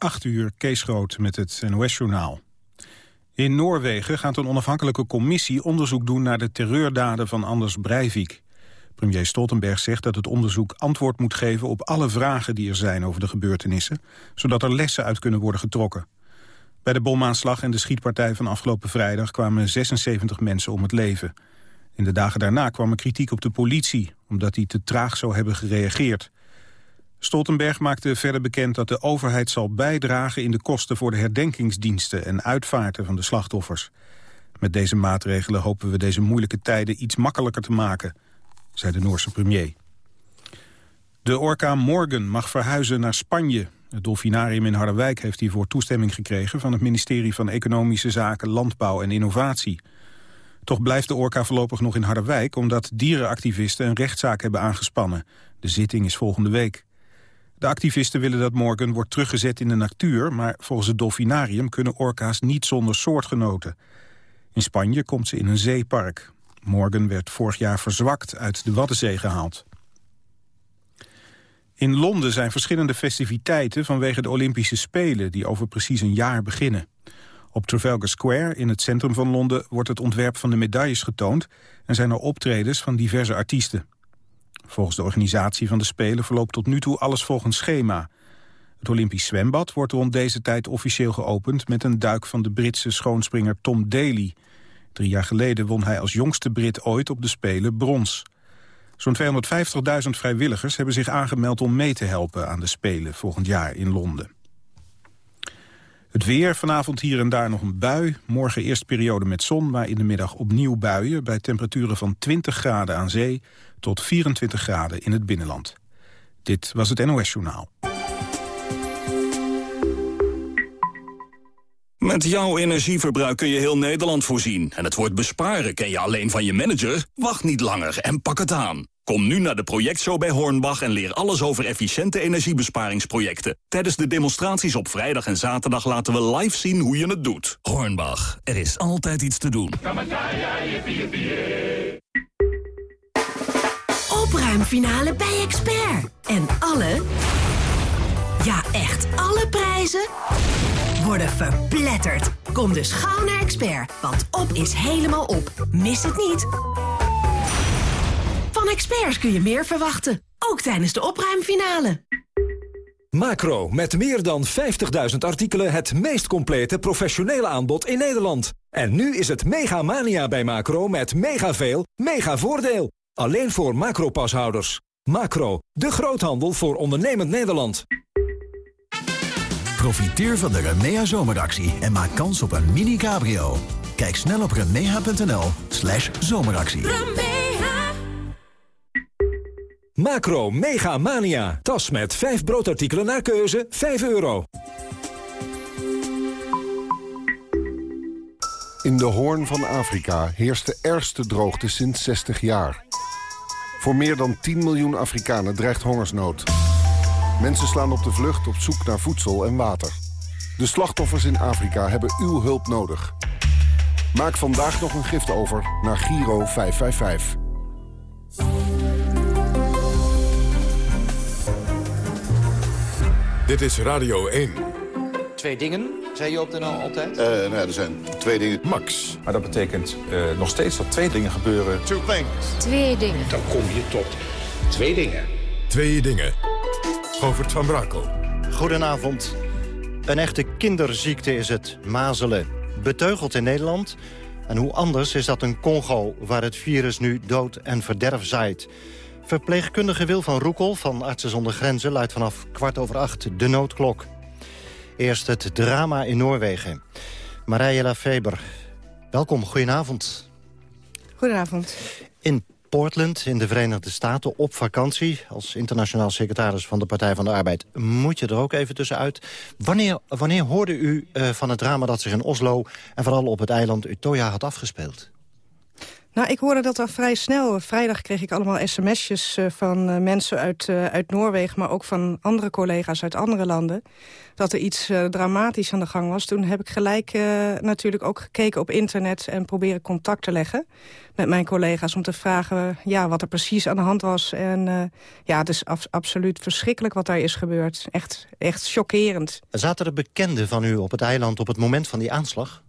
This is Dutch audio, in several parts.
8 uur, Kees Groot met het NOS-journaal. In Noorwegen gaat een onafhankelijke commissie onderzoek doen... naar de terreurdaden van Anders Breivik. Premier Stoltenberg zegt dat het onderzoek antwoord moet geven... op alle vragen die er zijn over de gebeurtenissen... zodat er lessen uit kunnen worden getrokken. Bij de bomaanslag en de schietpartij van afgelopen vrijdag... kwamen 76 mensen om het leven. In de dagen daarna kwam er kritiek op de politie... omdat die te traag zou hebben gereageerd... Stoltenberg maakte verder bekend dat de overheid zal bijdragen in de kosten voor de herdenkingsdiensten en uitvaarten van de slachtoffers. Met deze maatregelen hopen we deze moeilijke tijden iets makkelijker te maken, zei de Noorse premier. De orka Morgan mag verhuizen naar Spanje. Het dolfinarium in Harderwijk heeft hiervoor toestemming gekregen... van het ministerie van Economische Zaken, Landbouw en Innovatie. Toch blijft de orka voorlopig nog in Harderwijk... omdat dierenactivisten een rechtszaak hebben aangespannen. De zitting is volgende week. De activisten willen dat Morgan wordt teruggezet in de natuur... maar volgens het dolfinarium kunnen orka's niet zonder soortgenoten. In Spanje komt ze in een zeepark. Morgan werd vorig jaar verzwakt uit de Waddenzee gehaald. In Londen zijn verschillende festiviteiten vanwege de Olympische Spelen... die over precies een jaar beginnen. Op Trafalgar Square, in het centrum van Londen... wordt het ontwerp van de medailles getoond... en zijn er optredens van diverse artiesten. Volgens de organisatie van de Spelen verloopt tot nu toe alles volgens schema. Het Olympisch zwembad wordt rond deze tijd officieel geopend... met een duik van de Britse schoonspringer Tom Daly. Drie jaar geleden won hij als jongste Brit ooit op de Spelen brons. Zo'n 250.000 vrijwilligers hebben zich aangemeld om mee te helpen aan de Spelen volgend jaar in Londen. Het weer, vanavond hier en daar nog een bui. Morgen eerst periode met zon, maar in de middag opnieuw buien... bij temperaturen van 20 graden aan zee tot 24 graden in het binnenland. Dit was het NOS Journaal. Met jouw energieverbruik kun je heel Nederland voorzien. En het woord besparen ken je alleen van je manager? Wacht niet langer en pak het aan. Kom nu naar de projectshow bij Hornbach en leer alles over efficiënte energiebesparingsprojecten. Tijdens de demonstraties op vrijdag en zaterdag laten we live zien hoe je het doet. Hornbach, er is altijd iets te doen. Opruimfinale bij Expert. En alle, ja echt alle prijzen worden verpletterd. Kom dus gauw naar Expert, want op is helemaal op. Mis het niet. Van experts kun je meer verwachten, ook tijdens de opruimfinale. Macro, met meer dan 50.000 artikelen het meest complete professionele aanbod in Nederland. En nu is het mega mania bij Macro met mega veel, mega voordeel. Alleen voor Macro-pashouders. Macro, de groothandel voor ondernemend Nederland. Profiteer van de Remea zomeractie en maak kans op een mini-cabrio. Kijk snel op remea.nl slash zomeractie. Macro Mega Mania. Tas met 5 broodartikelen naar keuze, 5 euro. In de hoorn van Afrika heerst de ergste droogte sinds 60 jaar. Voor meer dan 10 miljoen Afrikanen dreigt hongersnood. Mensen slaan op de vlucht op zoek naar voedsel en water. De slachtoffers in Afrika hebben uw hulp nodig. Maak vandaag nog een gift over naar Giro 555. Dit is Radio 1. Twee dingen, zei je op de NL altijd? Uh, nou, er zijn twee dingen. Max. Maar dat betekent uh, nog steeds dat twee dingen gebeuren. Two things. Twee dingen. Dan kom je tot twee dingen. Twee dingen. Govert van Brakel. Goedenavond. Een echte kinderziekte is het, mazelen. Beteugeld in Nederland. En hoe anders is dat in Congo, waar het virus nu dood en verderf zaait. Verpleegkundige Wil van Roekel van Artsen zonder Grenzen... luidt vanaf kwart over acht de noodklok. Eerst het drama in Noorwegen. Marije Lafeber, welkom, goedenavond. Goedenavond. In Portland in de Verenigde Staten op vakantie... als internationaal secretaris van de Partij van de Arbeid... moet je er ook even tussenuit. Wanneer, wanneer hoorde u uh, van het drama dat zich in Oslo... en vooral op het eiland Utøya had afgespeeld? Nou, ik hoorde dat al vrij snel. Vrijdag kreeg ik allemaal sms'jes uh, van uh, mensen uit, uh, uit Noorwegen... maar ook van andere collega's uit andere landen... dat er iets dramatisch aan de gang was. Toen heb ik gelijk natuurlijk ook gekeken op internet... en proberen contact te leggen met mijn collega's... om te vragen ja, wat er precies aan de hand was. En ja, het is absoluut verschrikkelijk wat daar is gebeurd. Echt, echt chockerend. Zaten er bekenden van u op het eiland op het moment van die aanslag?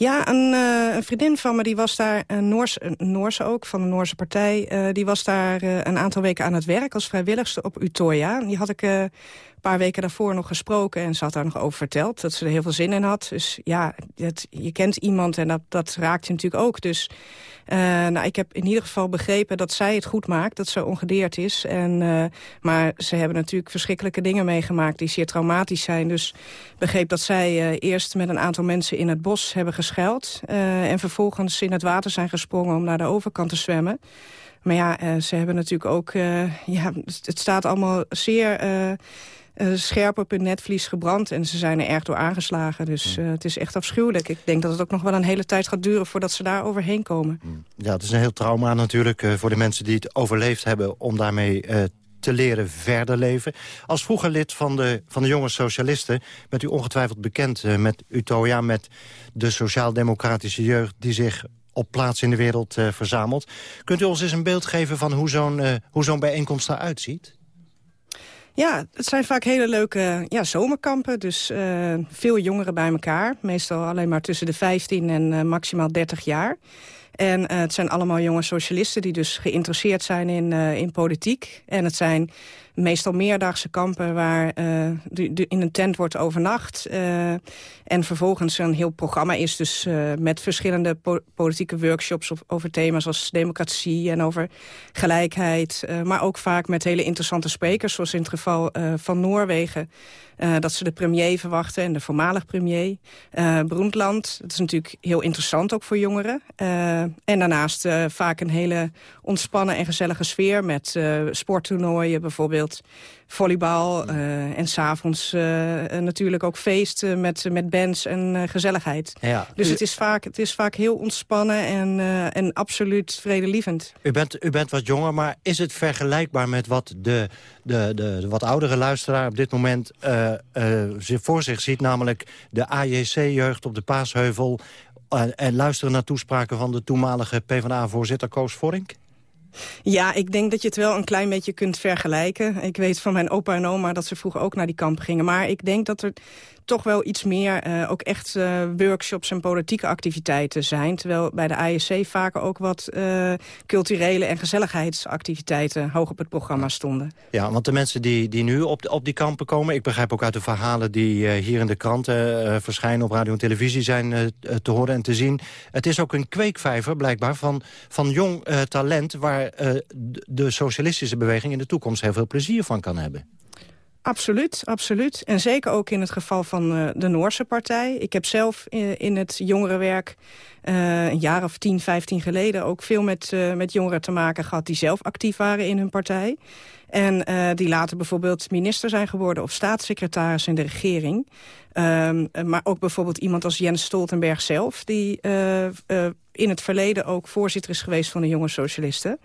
Ja, een, uh, een, vriendin van me, die was daar, een, Noors, een Noorse ook, van de Noorse partij... Uh, die was daar uh, een aantal weken aan het werk als vrijwilligste op Utoya. Die had ik een paar weken daarvoor nog gesproken en ze had daar nog over verteld. Dat ze er heel veel zin in had. Dus ja, je kent iemand en dat, dat raakt je natuurlijk ook. Dus uh, nou, ik heb in ieder geval begrepen dat zij het goed maakt. Dat ze ongedeerd is. En, uh, maar ze hebben natuurlijk verschrikkelijke dingen meegemaakt die zeer traumatisch zijn. Dus begreep dat zij uh, eerst met een aantal mensen in het bos hebben geschuild. en vervolgens in het water zijn gesprongen om naar de overkant te zwemmen. Maar ja, ze hebben natuurlijk ook... ja, het staat allemaal zeer scherp op hun netvlies gebrand. En ze zijn er erg door aangeslagen. Dus uh, het is echt afschuwelijk. Ik denk dat het ook nog wel een hele tijd gaat duren voordat ze daar overheen komen. Ja, het is een heel trauma natuurlijk uh, voor de mensen die het overleefd hebben... om daarmee te leren verder leven. Als vroeger lid van de, van de jonge socialisten... bent u ongetwijfeld bekend met Utoya... met de sociaal-democratische jeugd die zich op plaats in de wereld verzamelt. Kunt u ons eens een beeld geven van hoe zo'n hoe zo'n bijeenkomst eruit ziet? Ja, het zijn vaak hele leuke ja, zomerkampen. Dus uh, veel jongeren bij elkaar. Meestal alleen maar tussen de 15 en uh, maximaal 30 jaar. En uh, het zijn allemaal jonge socialisten die dus geïnteresseerd zijn in, in politiek. En het zijn meestal meerdaagse kampen waar uh, in een tent wordt overnacht. Uh, en vervolgens een heel programma is dus uh, met verschillende po politieke workshops over thema's als democratie en over gelijkheid. maar ook vaak met hele interessante sprekers, zoals in het geval van Noorwegen. Dat ze de premier verwachten en de voormalig premier. Broendland, dat is natuurlijk heel interessant ook voor jongeren. En daarnaast vaak een hele ontspannen en gezellige sfeer... met sporttoernooien bijvoorbeeld volleybal. Uh, en s'avonds uh, natuurlijk ook feest met, met bands en uh, gezelligheid. Ja. Dus u... het, is vaak, het is vaak heel ontspannen en, en absoluut vredelievend. U bent, u bent wat jonger, maar is het vergelijkbaar met wat de, de, de, de wat oudere luisteraar op dit moment voor zich ziet? Namelijk de AJC-jeugd op de Paasheuvel... en luisteren naar toespraken van de toenmalige PvdA-voorzitter Koos Vorink? Ja, ik denk dat je het wel een klein beetje kunt vergelijken. Ik weet van mijn opa en oma dat ze vroeger ook naar die kampen gingen. Maar ik denk dat er toch wel iets meer uh, ook echt uh, workshops en politieke activiteiten zijn. Terwijl bij de ASC vaak ook wat uh, culturele en gezelligheidsactiviteiten hoog op het programma stonden. Ja, want de mensen die, die nu op, op die kampen komen... ik begrijp ook uit de verhalen die hier in de kranten verschijnen... op radio en televisie zijn te horen en te zien. Het is ook een kweekvijver blijkbaar van, van jong talent... waar de socialistische beweging in de toekomst heel veel plezier van kan hebben. Absoluut, absoluut. En zeker ook in het geval van uh, de Noorse partij. Ik heb zelf in, in het jongerenwerk uh, een jaar of 10, 15 geleden... ook veel met, met jongeren te maken gehad die zelf actief waren in hun partij. En die later bijvoorbeeld minister zijn geworden... of staatssecretaris in de regering. Um, maar ook bijvoorbeeld iemand als Jens Stoltenberg zelf... die in het verleden ook voorzitter is geweest van de jonge socialisten.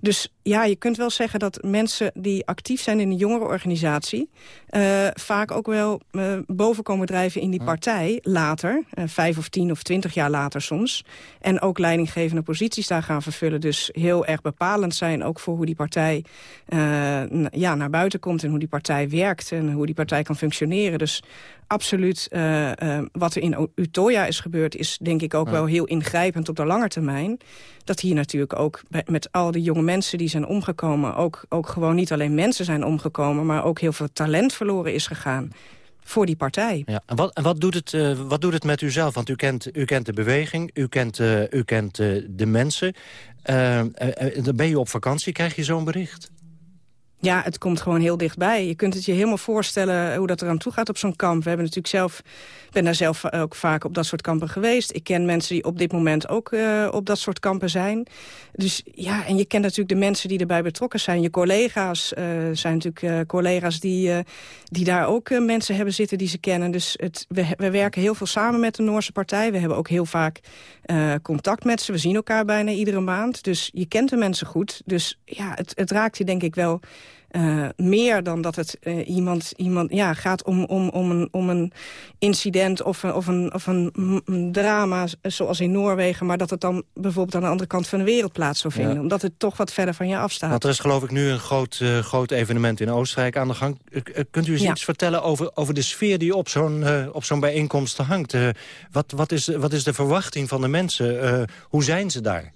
Dus ja, je kunt wel zeggen dat mensen die actief zijn in een jongerenorganisatie... Uh, vaak ook wel uh, boven komen drijven in die partij later. Uh, vijf of tien of twintig jaar later soms. En ook leidinggevende posities daar gaan vervullen. Dus heel erg bepalend zijn ook voor hoe die partij ja, naar buiten komt... en hoe die partij werkt en hoe die partij kan functioneren. Dus absoluut wat er in Utoya is gebeurd... is denk ik ook wel heel ingrijpend op de lange termijn. Dat hier natuurlijk ook met al die jonge mensen die zijn omgekomen... ook, ook gewoon niet alleen mensen zijn omgekomen... maar ook heel veel talent verloren is gegaan voor die partij. Ja, en wat, wat, doet het, uh, wat doet het met u zelf? Want u kent, u kent de beweging, u kent, uh, u kent uh, de mensen. dan ben je op vakantie, krijg je zo'n bericht? Ja, het komt gewoon heel dichtbij. Je kunt het je helemaal voorstellen hoe dat eraan toe gaat op zo'n kamp. We hebben natuurlijk zelf, ben daar zelf ook vaak op dat soort kampen geweest. Ik ken mensen die op dit moment ook uh, op dat soort kampen zijn. Dus ja, en je kent natuurlijk de mensen die erbij betrokken zijn. Je collega's uh, zijn natuurlijk uh, collega's die, die daar ook mensen hebben zitten die ze kennen. Dus het, we, we, werken heel veel samen met de Noorse partij. We hebben ook heel vaak contact met ze. We zien elkaar bijna iedere maand. Dus je kent de mensen goed. Dus ja, het, het raakt je denk ik wel uh, meer dan dat het uh, iemand, iemand ja, gaat om, om, om, een, om een incident of een, of, een, of een drama zoals in Noorwegen... maar dat het dan bijvoorbeeld aan de andere kant van de wereld plaats zou vinden. Omdat het toch wat verder van je afstaat. Want er is geloof ik nu een groot, uh, groot evenement in Oostenrijk aan de gang. kunt u eens ja. iets vertellen over, over de sfeer die op zo'n op zo'n bijeenkomst hangt? wat, wat, is, wat is de verwachting van de mensen? hoe zijn ze daar?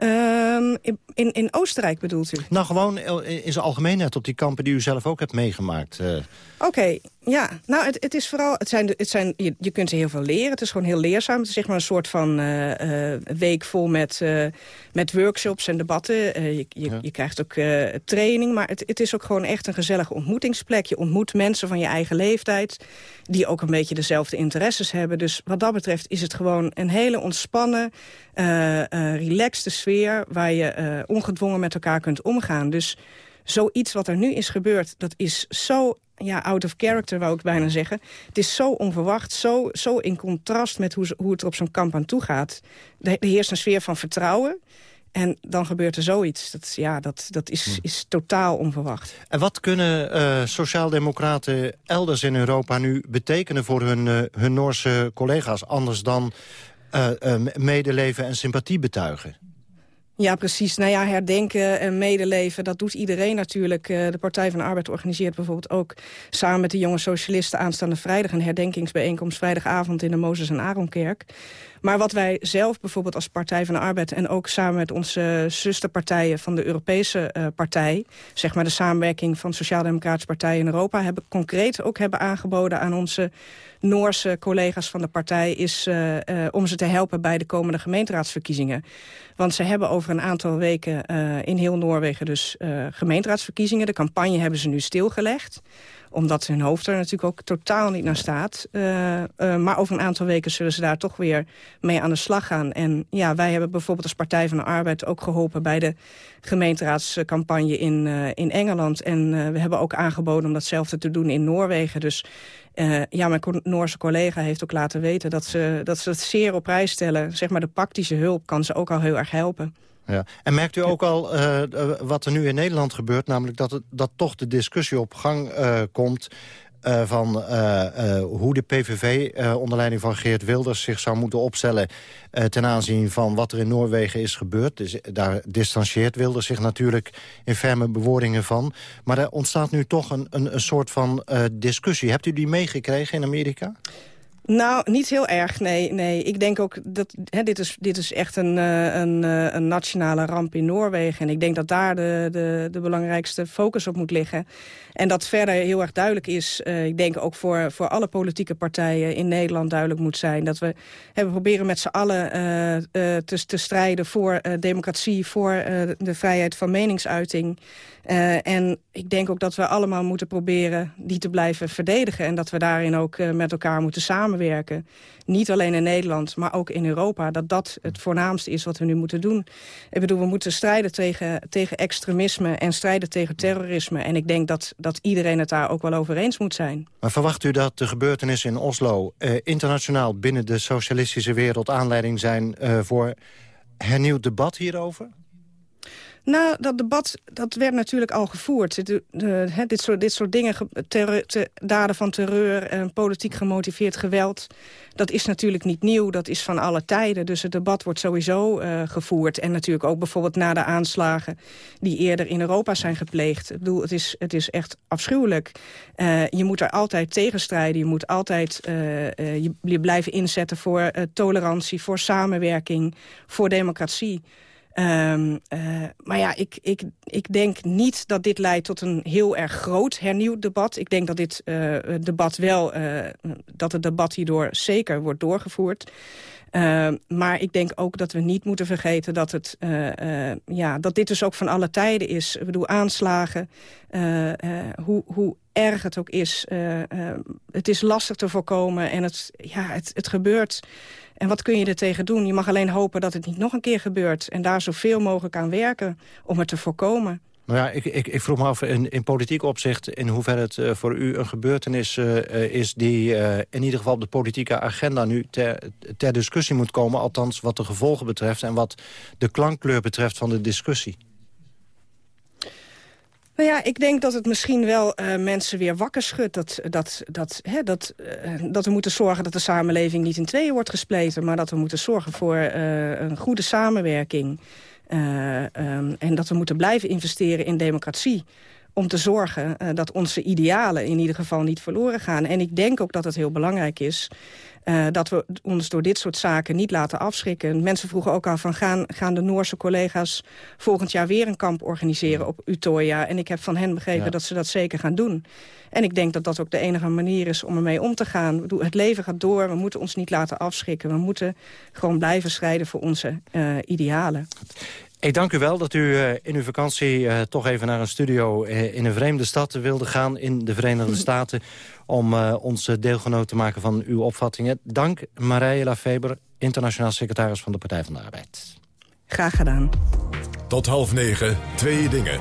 Um, in, in Oostenrijk bedoelt u? Nou, gewoon in zijn algemeenheid op die kampen die u zelf ook hebt meegemaakt. Uh. Oké, okay, ja. Nou, het, het is vooral... Het zijn, het zijn, je, je kunt er heel veel leren. Het is gewoon heel leerzaam. Het is zeg maar een soort van uh, uh, week vol met, met workshops en debatten. je, je, ja. je, krijgt ook training. Maar het, het is ook gewoon echt een gezellige ontmoetingsplek. Je ontmoet mensen van je eigen leeftijd... die ook een beetje dezelfde interesses hebben. Dus wat dat betreft is het gewoon een hele ontspannen... relaxte sfeer waar je ongedwongen met elkaar kunt omgaan. Dus zoiets wat er nu is gebeurd, dat is zo ja, out of character, wou ik bijna zeggen. Het is zo onverwacht, zo, zo in contrast met hoe, hoe het er op zo'n kamp aan toe gaat. Er heerst een sfeer van vertrouwen. En dan gebeurt er zoiets. Dat, ja, dat, dat is, hm. is totaal onverwacht. En wat kunnen uh, sociaaldemocraten elders in Europa nu betekenen... voor hun, uh, hun Noorse collega's, anders dan uh, medeleven en sympathie betuigen? Ja, precies. Nou ja, herdenken en medeleven, dat doet iedereen natuurlijk. Eh, de Partij van de Arbeid organiseert bijvoorbeeld ook... samen met de jonge socialisten aanstaande vrijdag... een herdenkingsbijeenkomst vrijdagavond in de Mozes- en Aaronkerk. Maar wat wij zelf bijvoorbeeld als Partij van de Arbeid... en ook samen met onze zusterpartijen van de Europese uh, partij... zeg maar de samenwerking van Sociaal-Democratische Partijen in Europa... hebben concreet ook hebben aangeboden aan onze Noorse collega's van de partij... is uh, om ze te helpen bij de komende gemeenteraadsverkiezingen. Want ze hebben over een aantal weken in heel Noorwegen dus gemeenteraadsverkiezingen. De campagne hebben ze nu stilgelegd omdat hun hoofd er natuurlijk ook totaal niet naar staat. Uh, uh, maar over een aantal weken zullen ze daar toch weer mee aan de slag gaan. En ja, wij hebben bijvoorbeeld als Partij van de Arbeid ook geholpen... bij de gemeenteraadscampagne in, uh, in Engeland. En we hebben ook aangeboden om datzelfde te doen in Noorwegen. Dus ja, mijn Noorse collega heeft ook laten weten... dat ze, dat ze het zeer op prijs stellen. Zeg maar de praktische hulp kan ze ook al heel erg helpen. Ja. En merkt u ook al uh, wat er nu in Nederland gebeurt... namelijk dat, het, dat toch de discussie op gang uh, komt... Uh, van hoe de PVV onder leiding van Geert Wilders zich zou moeten opstellen... ten aanzien van wat er in Noorwegen is gebeurd. Dus daar distancieert Wilders zich natuurlijk in ferme bewoordingen van. Maar er ontstaat nu toch een, een, een soort van discussie. Hebt u die meegekregen in Amerika? Nou, niet heel erg, nee. nee. Ik denk ook dat hè, dit, is, dit is echt een, uh, een, uh, een nationale ramp in Noorwegen. En ik denk dat daar de, de, de belangrijkste focus op moet liggen. En dat verder heel erg duidelijk is, uh, ik denk ook voor, voor alle politieke partijen in Nederland duidelijk moet zijn. Dat we hebben proberen met z'n allen te, te strijden voor democratie, voor de vrijheid van meningsuiting. En ik denk ook dat we allemaal moeten proberen die te blijven verdedigen. En dat we daarin ook met elkaar moeten samenwerken. Niet alleen in Nederland, maar ook in Europa. Dat dat het voornaamste is wat we nu moeten doen. Ik bedoel, we moeten strijden tegen, tegen extremisme en strijden tegen terrorisme. En ik denk dat, dat iedereen het daar ook wel over eens moet zijn. Maar verwacht u dat de gebeurtenissen in Oslo... Uh, internationaal binnen de socialistische wereld aanleiding zijn... voor hernieuwd debat hierover? Nou, dat debat dat werd natuurlijk al gevoerd. Dit, soort, dit soort dingen, daden van terreur en politiek gemotiveerd geweld... dat is natuurlijk niet nieuw, dat is van alle tijden. Dus het debat wordt sowieso uh, gevoerd. En natuurlijk ook bijvoorbeeld na de aanslagen die eerder in Europa zijn gepleegd. Ik bedoel, het is, het is echt afschuwelijk. Uh, je moet er altijd tegen strijden. Je moet altijd je, je, blijven inzetten voor tolerantie, voor samenwerking, voor democratie... Um, uh, maar ja, ik, ik, ik denk niet dat dit leidt tot een heel erg groot hernieuwd debat. Ik denk dat dit uh, debat wel, uh, dat het debat hierdoor zeker wordt doorgevoerd. Uh, maar ik denk ook dat we niet moeten vergeten dat, het, ja, dat dit dus ook van alle tijden is. Ik bedoel, aanslagen, hoe, hoe erg het ook is. het is lastig te voorkomen en het, ja, het, het gebeurt. En wat kun je er tegen doen? Je mag alleen hopen dat het niet nog een keer gebeurt. En daar zoveel mogelijk aan werken om het te voorkomen. Nou ja, ik, ik, ik, vroeg me af in, in politiek opzicht... in hoeverre het uh, voor u een gebeurtenis uh, is... die in ieder geval op de politieke agenda nu ter, ter discussie moet komen. Althans, wat de gevolgen betreft... en wat de klankkleur betreft van de discussie. Nou ja, ik denk dat het misschien wel uh, mensen weer wakker schudt. Dat, dat, dat, hè, dat, uh, dat we moeten zorgen dat de samenleving niet in tweeën wordt gespleten... maar dat we moeten zorgen voor uh, een goede samenwerking. Um, en dat we moeten blijven investeren in democratie om te zorgen uh, dat onze idealen in ieder geval niet verloren gaan. En ik denk ook dat het heel belangrijk is uh, dat we ons door dit soort zaken niet laten afschrikken. Mensen vroegen ook al van gaan, gaan de Noorse collega's volgend jaar weer een kamp organiseren op Utoya. En ik heb van hen begrepen ja. dat ze dat zeker gaan doen. En ik denk dat dat ook de enige manier is om ermee om te gaan. Het leven gaat door, we moeten ons niet laten afschrikken. We moeten gewoon blijven strijden voor onze uh, idealen. Ik dank u wel dat u uh, in uw vakantie uh, toch even naar een studio uh, in een vreemde stad wilde gaan in de Verenigde Staten om ons deelgenoot te maken van uw opvattingen. Dank Marije Lafeber, internationaal secretaris van de Partij van de Arbeid. Graag gedaan. Tot half negen, twee dingen.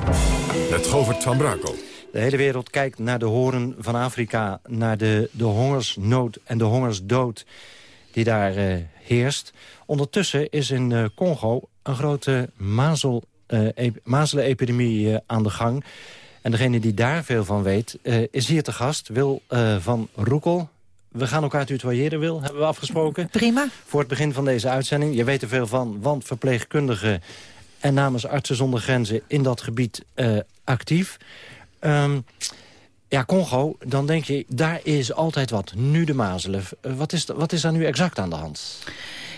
Met Govert van Brakel. De hele wereld kijkt naar de horen van Afrika, naar de, de hongersnood en de hongersdood die daar heerst. Ondertussen is in Congo een grote mazel, uh, mazelenepidemie uh, aan de gang. En degene die daar veel van weet, uh, is hier te gast. Wil van Roekel. We gaan elkaar tutoyeren, Wil, hebben we afgesproken. Prima. Voor het begin van deze uitzending. Je weet er veel van, want verpleegkundigen... en namens Artsen zonder Grenzen in dat gebied actief. Um, ja, Congo, dan denk je, daar is altijd wat. Nu de mazelen. wat, is, wat is daar nu exact aan de hand?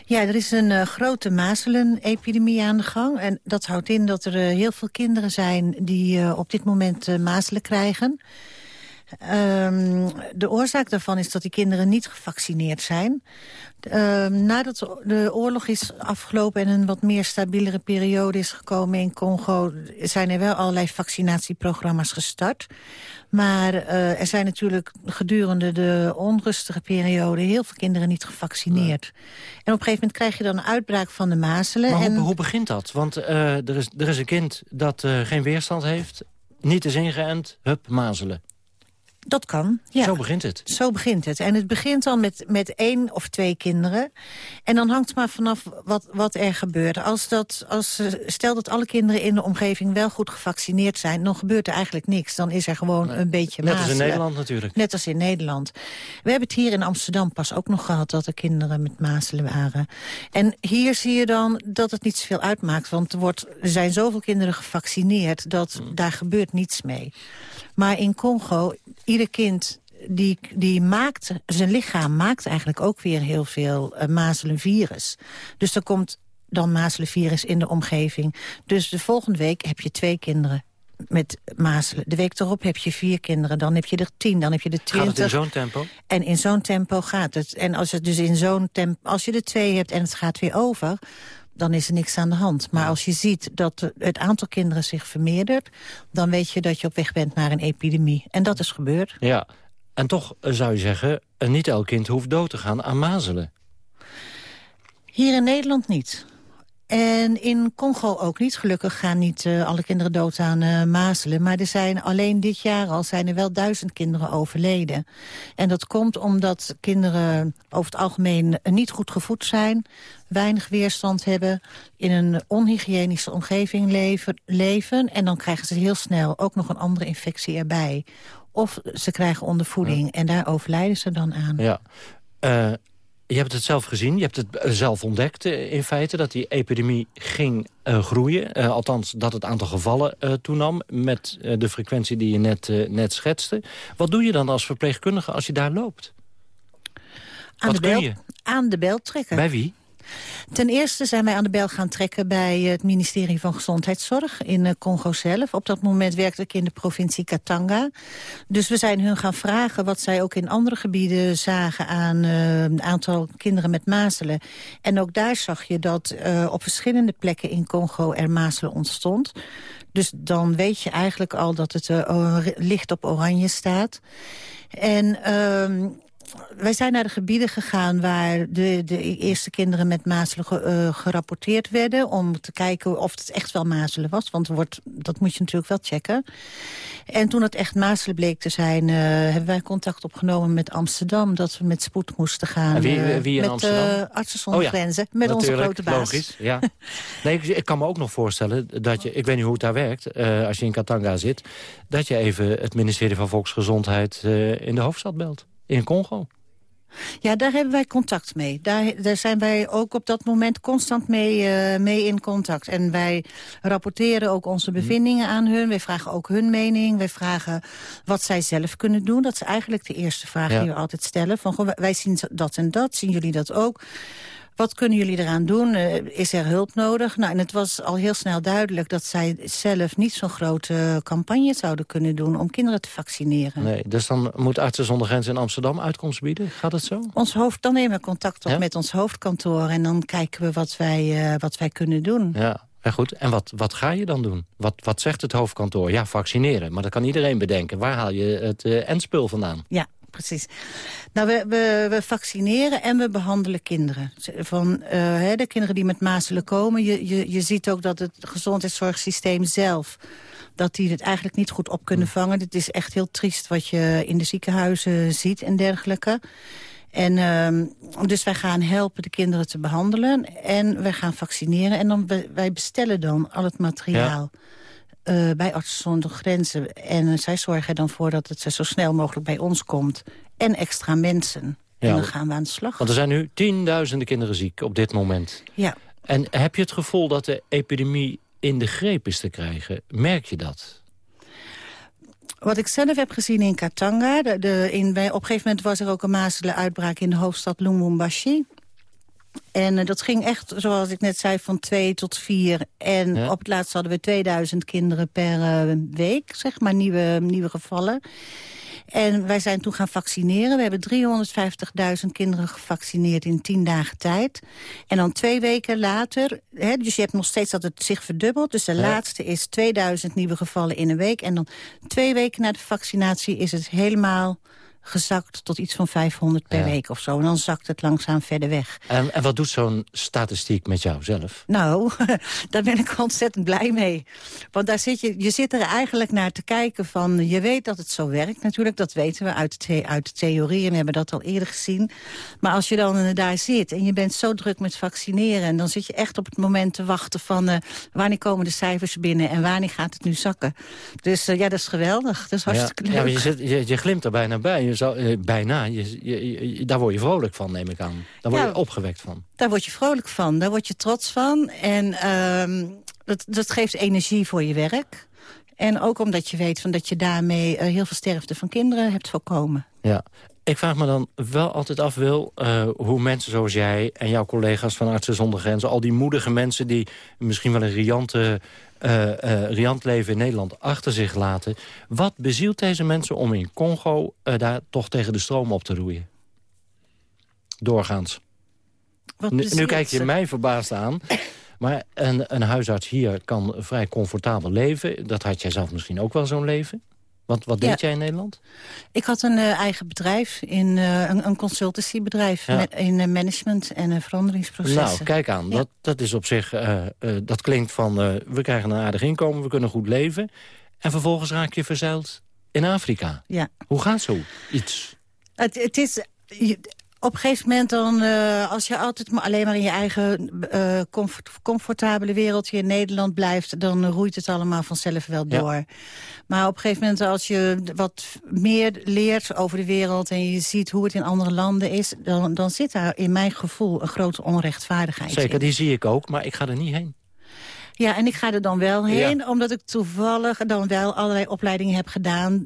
Ja, er is een uh, grote mazelenepidemie aan de gang. En dat houdt in dat er uh, heel veel kinderen zijn die uh, op dit moment mazelen krijgen. Um, de oorzaak daarvan is dat die kinderen niet gevaccineerd zijn. Uh, nadat de oorlog is afgelopen en een wat meer stabielere periode is gekomen in Congo... zijn er wel allerlei vaccinatieprogramma's gestart. Maar uh, er zijn natuurlijk gedurende de onrustige periode... heel veel kinderen niet gevaccineerd. Nee. En op een gegeven moment krijg je dan een uitbraak van de mazelen. Maar en... hoe, hoe begint dat? Want uh, er, is, er is een kind dat uh, geen weerstand heeft... niet is ingeënt, hup, mazelen. Dat kan, ja. Zo begint het. Zo begint het. En het begint dan met, met één of twee kinderen. En dan hangt het maar vanaf wat, wat er gebeurt. Als dat, als, stel dat alle kinderen in de omgeving wel goed gevaccineerd zijn... dan gebeurt er eigenlijk niks. Dan is er gewoon nee. een beetje Net mazelen. als in Nederland natuurlijk. Net als in Nederland. We hebben het hier in Amsterdam pas ook nog gehad... dat er kinderen met mazelen waren. En hier zie je dan dat het niet zoveel uitmaakt. Want er, wordt, er zijn zoveel kinderen gevaccineerd... dat hmm. daar gebeurt niets mee. Maar in Congo, ieder kind die, die maakt, zijn lichaam maakt eigenlijk ook weer heel veel uh, mazelenvirus. Dus er komt dan mazelenvirus in de omgeving. Dus de volgende week heb je twee kinderen met mazelen. De week erop heb je vier kinderen, dan heb je er tien, dan heb je er twintig. Gaat het in zo'n tempo? En in zo'n tempo gaat het. En als, het dus in zo'n tempo, als je er twee hebt en het gaat weer over dan is er niks aan de hand. Maar als je ziet dat het aantal kinderen zich vermeerdert... dan weet je dat je op weg bent naar een epidemie. En dat is gebeurd. Ja, en toch zou je zeggen... niet elk kind hoeft dood te gaan aan mazelen. Hier in Nederland niet. En in Congo ook niet. Gelukkig gaan niet uh, alle kinderen dood aan uh, mazelen. Maar er zijn alleen dit jaar al zijn er wel duizend kinderen overleden. En dat komt omdat kinderen over het algemeen niet goed gevoed zijn. Weinig weerstand hebben. In een onhygiënische omgeving leven, leven. En dan krijgen ze heel snel ook nog een andere infectie erbij. Of ze krijgen ondervoeding. Ja. En daar overlijden ze dan aan. Ja. Uh, je hebt het zelf gezien, je hebt het zelf ontdekt uh, in feite... dat die epidemie ging uh, groeien. Uh, althans, dat het aantal gevallen toenam... met de frequentie die je net, net schetste. Wat doe je dan als verpleegkundige als je daar loopt? Aan, Wat de, bel, je? aan de bel trekken. Bij wie? Ten eerste zijn wij aan de bel gaan trekken bij het ministerie van Gezondheidszorg in eh, Congo zelf. Op dat moment werkte ik in de provincie Katanga. Dus we zijn hun gaan vragen wat zij ook in andere gebieden zagen aan een aantal kinderen met mazelen. En ook daar zag je dat uh, op verschillende plekken in Congo er mazelen ontstond. Dus dan weet je eigenlijk al dat het uh, licht op oranje staat. En uh, wij zijn naar de gebieden gegaan waar de, de eerste kinderen met mazelen uh, gerapporteerd werden. Om te kijken of het echt wel mazelen was. Want wordt, dat moet je natuurlijk wel checken. En toen het echt mazelen bleek te zijn, uh, hebben wij contact opgenomen met Amsterdam. Dat we met spoed moesten gaan. En wie, wie in met Amsterdam? artsen zonder oh, ja. grenzen. Met Natuurlijk, onze grote baas. Logisch, ja. nee, ik, ik, kan me ook nog voorstellen dat je, ik weet niet hoe het daar werkt, als je in Katanga zit, dat je even het ministerie van Volksgezondheid in de hoofdstad belt. In Congo. Ja, daar hebben wij contact mee. Daar, daar zijn wij ook op dat moment constant mee, uh, mee in contact. En wij rapporteren ook onze bevindingen aan hun. Wij vragen ook hun mening. Wij vragen wat zij zelf kunnen doen. Dat is eigenlijk de eerste vraag ja. die we altijd stellen. Van, goh, wij zien dat en dat. Zien jullie dat ook? Wat kunnen jullie eraan doen? Uh, is er hulp nodig? Nou, en het was al heel snel duidelijk dat zij zelf niet zo'n grote campagne zouden kunnen doen om kinderen te vaccineren. Nee, dus dan moet Artsen zonder Grenzen in Amsterdam uitkomst bieden? Gaat het zo? Ons hoofd, dan nemen we contact op ja? met ons hoofdkantoor en dan kijken we wat wij, uh, wat wij kunnen doen. Ja. Ja, goed. En wat, wat ga je dan doen? Wat, wat zegt het hoofdkantoor? Ja, vaccineren. Maar dat kan iedereen bedenken. Waar haal je het uh, endspul vandaan? Ja, precies. Nou, we, we, we, vaccineren en we behandelen kinderen. Van uh, hè, de kinderen die met mazelen komen. Je, je, je ziet ook dat het gezondheidszorgsysteem zelf dat die het eigenlijk niet goed op kunnen vangen. Het is echt heel triest wat je in de ziekenhuizen ziet en dergelijke. En uh, dus wij gaan helpen de kinderen te behandelen. En wij gaan vaccineren. En dan, wij bestellen dan al het materiaal. Ja. Uh, bij Artsen zonder Grenzen. En uh, zij zorgen er dan voor dat het zo snel mogelijk bij ons komt. En extra mensen. Ja, en dan gaan we aan de slag. Want er zijn nu tienduizenden kinderen ziek op dit moment. Ja. En heb je het gevoel dat de epidemie in de greep is te krijgen? Merk je dat? Wat ik zelf heb gezien in Katanga... De, de, in, bij, op een gegeven moment was er ook een mazelen-uitbraak in de hoofdstad Lumumbashi. En uh, dat ging echt, zoals ik net zei, van twee tot vier. En ja. op het laatst hadden we 2000 kinderen per uh, week, zeg maar, nieuwe, nieuwe gevallen. En wij zijn toen gaan vaccineren. We hebben 350.000 kinderen gevaccineerd in 10 dagen tijd. En dan twee weken later, hè, dus je hebt nog steeds dat het zich verdubbelt. Dus de ja. laatste is 2000 nieuwe gevallen in een week. En dan twee weken na de vaccinatie is het helemaal gezakt tot iets van 500 per ja. week of zo. En dan zakt het langzaam verder weg. En, en wat doet zo'n statistiek met jou zelf? Nou, daar ben ik ontzettend blij mee. Want daar zit je, je zit er eigenlijk naar te kijken van... je weet dat het zo werkt natuurlijk, dat weten we uit de, uit de theorie... en we hebben dat al eerder gezien. Maar als je dan daar zit en je bent zo druk met vaccineren... en dan zit je echt op het moment te wachten van... Uh, wanneer komen de cijfers binnen en wanneer gaat het nu zakken. Dus uh, ja, dat is geweldig. Dat is hartstikke ja, leuk. Ja, maar je, zit, je, je glimt er bijna bij. Je zou, uh, bijna. Je, je, je, daar word je vrolijk van, neem ik aan. Daar word ja, je opgewekt van. Daar word je vrolijk van. Daar word je trots van. En uh, dat, dat geeft energie voor je werk. En ook omdat je weet van dat je daarmee uh, heel veel sterfte van kinderen hebt voorkomen. Ja. Ik vraag me dan wel altijd af, Wil, uh, hoe mensen zoals jij en jouw collega's van Artsen zonder Grenzen... al die moedige mensen die misschien wel een riante uh, uh, riant leven in Nederland achter zich laten. Wat bezielt deze mensen om in Congo daar toch tegen de stroom op te roeien? Doorgaans. Nu, nu, kijk je mij verbaasd aan. Maar een, een huisarts hier kan vrij comfortabel leven. Dat had jij zelf misschien ook wel zo'n leven? Want wat deed ja. jij in Nederland? Ik had een uh, eigen bedrijf, in, uh, een, een consultancybedrijf ja. met, in uh, management en veranderingsprocessen. Nou, kijk aan. Ja. Dat, dat is op zich, dat klinkt van, we krijgen een aardig inkomen, we kunnen goed leven. En vervolgens raak je verzeild in Afrika. Ja. Hoe gaat zoiets? Het, het is... Op een gegeven moment dan, uh, als je altijd maar alleen maar in je eigen uh, comfort, comfortabele wereldje in Nederland blijft, dan roeit het allemaal vanzelf wel door. Ja. Maar op een gegeven moment als je wat meer leert over de wereld en je ziet hoe het in andere landen is, dan, dan zit daar in mijn gevoel een grote onrechtvaardigheid Zeker, in. die zie ik ook, maar ik ga er niet heen. Ja, en ik ga er dan wel heen, ja. omdat ik toevallig dan wel allerlei opleidingen heb gedaan...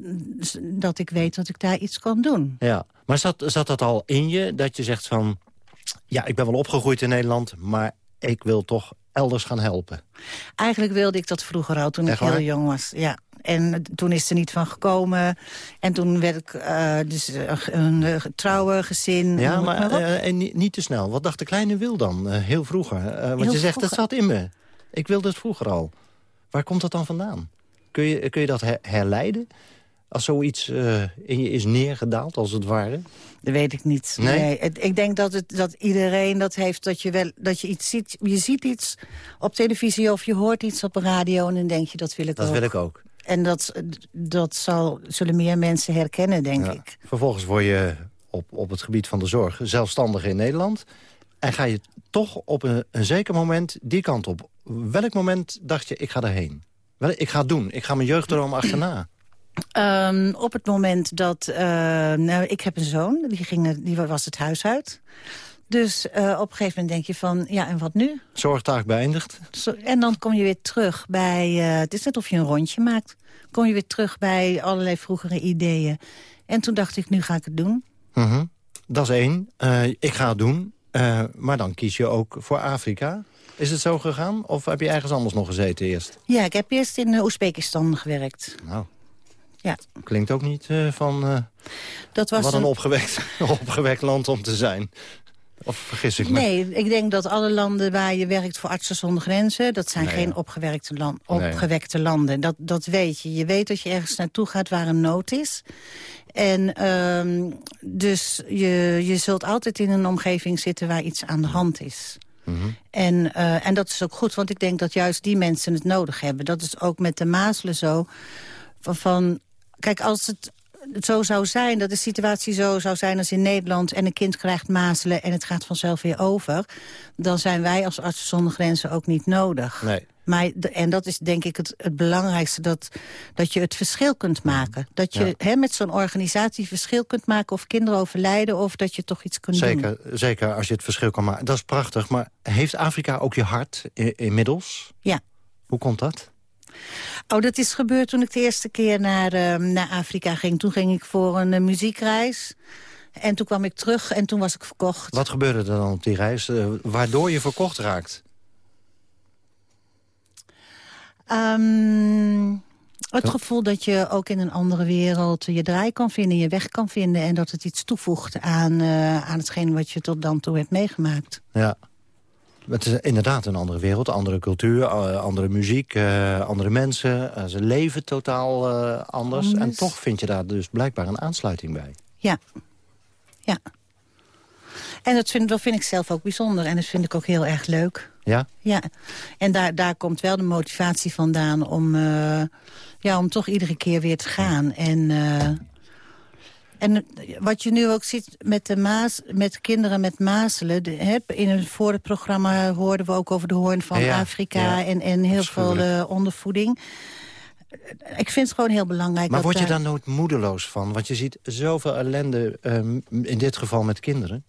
dat ik weet dat ik daar iets kan doen. Ja, maar zat, zat dat al in je, dat je zegt van... Ja, ik ben wel opgegroeid in Nederland, maar ik wil toch elders gaan helpen. Eigenlijk wilde ik dat vroeger al, toen Echt ik heel waar? jong was. Ja. En toen is er niet van gekomen. En toen werd ik eh, dus eh, een uh, trouwe gezin. Ja, maar eh, en niet, niet te snel. Wat dacht de kleine Wil dan, heel vroeger? Want Heel je zegt, dat zat in me. Ik wilde het vroeger al. Waar komt dat dan vandaan? Kun je, kun je dat her- herleiden? Als zoiets eh, in je is neergedaald, als het ware? Dat weet ik niet. Nee? Ik denk dat, het, dat iedereen dat heeft, dat je, wel, dat je iets ziet. Je ziet iets op televisie of je hoort iets op de radio... en dan denk je, dat wil ik Dat ook. wil ik ook. En dat, dat zal, zullen meer mensen herkennen, denk Ja. ik. Vervolgens word je op, op het gebied van de zorg zelfstandig in Nederland. En ga je toch op een, een zeker moment die kant op. Welk moment dacht je, ik ga daarheen? Wel, ik ga het doen. Ik ga mijn jeugddroom achterna. Ehm, op het moment dat... eh, nou, ik heb een zoon, die, ging, die was het huis uit. Dus eh, op een gegeven moment denk je van, ja, en wat nu? Zorgtaak beëindigd. Zo, en dan kom je weer terug bij... eh, het is net of je een rondje maakt. Kom je weer terug bij allerlei vroegere ideeën. En toen dacht ik, nu ga ik het doen. Mhm. Dat is één. Ik ga het doen. Maar dan kies je ook voor Afrika. Is het zo gegaan? Of heb je ergens anders nog gezeten eerst? Ja, ik heb eerst in eh, Oezbekistan gewerkt. Nou, Ja, klinkt ook niet eh, van... eh, dat was wat een opgewekt, opgewekt land om te zijn. Of vergis ik me? Nee, ik denk dat alle landen waar je werkt voor Artsen zonder Grenzen... dat zijn Nee, geen opgewerkte, land, Nee. opgewekte landen. Dat, dat weet je. Je weet dat je ergens naartoe gaat waar een nood is. En ehm, dus je, je zult altijd in een omgeving zitten waar iets aan de hand is. Mhm. En, eh, en dat is ook goed, want ik denk dat juist die mensen het nodig hebben. Dat is ook met de mazelen zo. Van, van, kijk, als het zo zou zijn, dat de situatie zo zou zijn als in Nederland... en een kind krijgt mazelen en het gaat vanzelf weer over... dan zijn wij als artsen zonder grenzen ook niet nodig. Nee. Maar, en dat is denk ik het, het belangrijkste, dat, dat je het verschil kunt maken. Dat je Ja. hè, met zo'n organisatie verschil kunt maken... of kinderen overlijden, of dat je toch iets kunt doen. Zeker, zeker als je het verschil kan maken. Dat is prachtig, maar heeft Afrika ook je hart inmiddels? Ja. Hoe komt dat? Oh, dat is gebeurd toen ik de eerste keer naar, ehm, naar Afrika ging. Toen ging ik voor een eh, muziekreis. En toen kwam ik terug en toen was ik verkocht. Wat gebeurde er dan op die reis, eh, waardoor je verkocht raakt? Ehm, het gevoel dat je ook in een andere wereld je draai kan vinden, je weg kan vinden... en dat het iets toevoegt aan, eh, aan hetgeen wat je tot dan toe hebt meegemaakt. Ja. Het is inderdaad een andere wereld, andere cultuur, eh, andere muziek, eh, andere mensen. eh, ze leven totaal eh, anders. En Anders. toch vind je daar dus blijkbaar een aansluiting bij. Ja. Ja. En dat vind, dat vind ik zelf ook bijzonder en dat vind ik ook heel erg leuk. Ja? Ja, en daar, daar komt wel de motivatie vandaan om, ja, om toch iedere keer weer te gaan. En, en wat je nu ook ziet met, de maas, met kinderen met mazelen... De, hè, in het vorige programma hoorden we ook over de hoorn van Ja, Afrika... ja. en, en heel veel eh, ondervoeding. Ik vind het gewoon heel belangrijk... Maar word je daar- daar nooit moedeloos van? Want je ziet zoveel ellende, ehm, in dit geval met kinderen.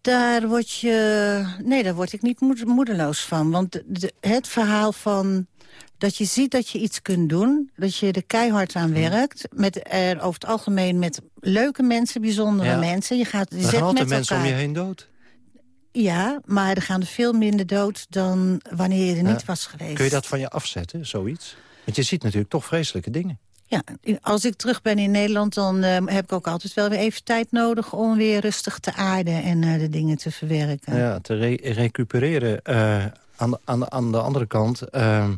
Daar word je... Nee, daar word ik niet moed- moedeloos van. Want de- het verhaal van dat je ziet dat je iets kunt doen... dat je er keihard aan werkt... Met, eh, over het algemeen met leuke mensen, bijzondere Ja. mensen. Je gaat, je Er zet gaan altijd mensen om je heen dood. Ja, maar er gaan er veel minder dood dan wanneer je er niet was geweest. Kun je dat van je afzetten, zoiets? Want je ziet natuurlijk toch vreselijke dingen. Ja, als ik terug ben in Nederland... dan eh, heb ik ook altijd wel weer even tijd nodig... om weer rustig te aarden en eh, de dingen te verwerken. Ja, te re- recupereren. eh, aan, de- aan, de- aan de andere kant, ehm, eh,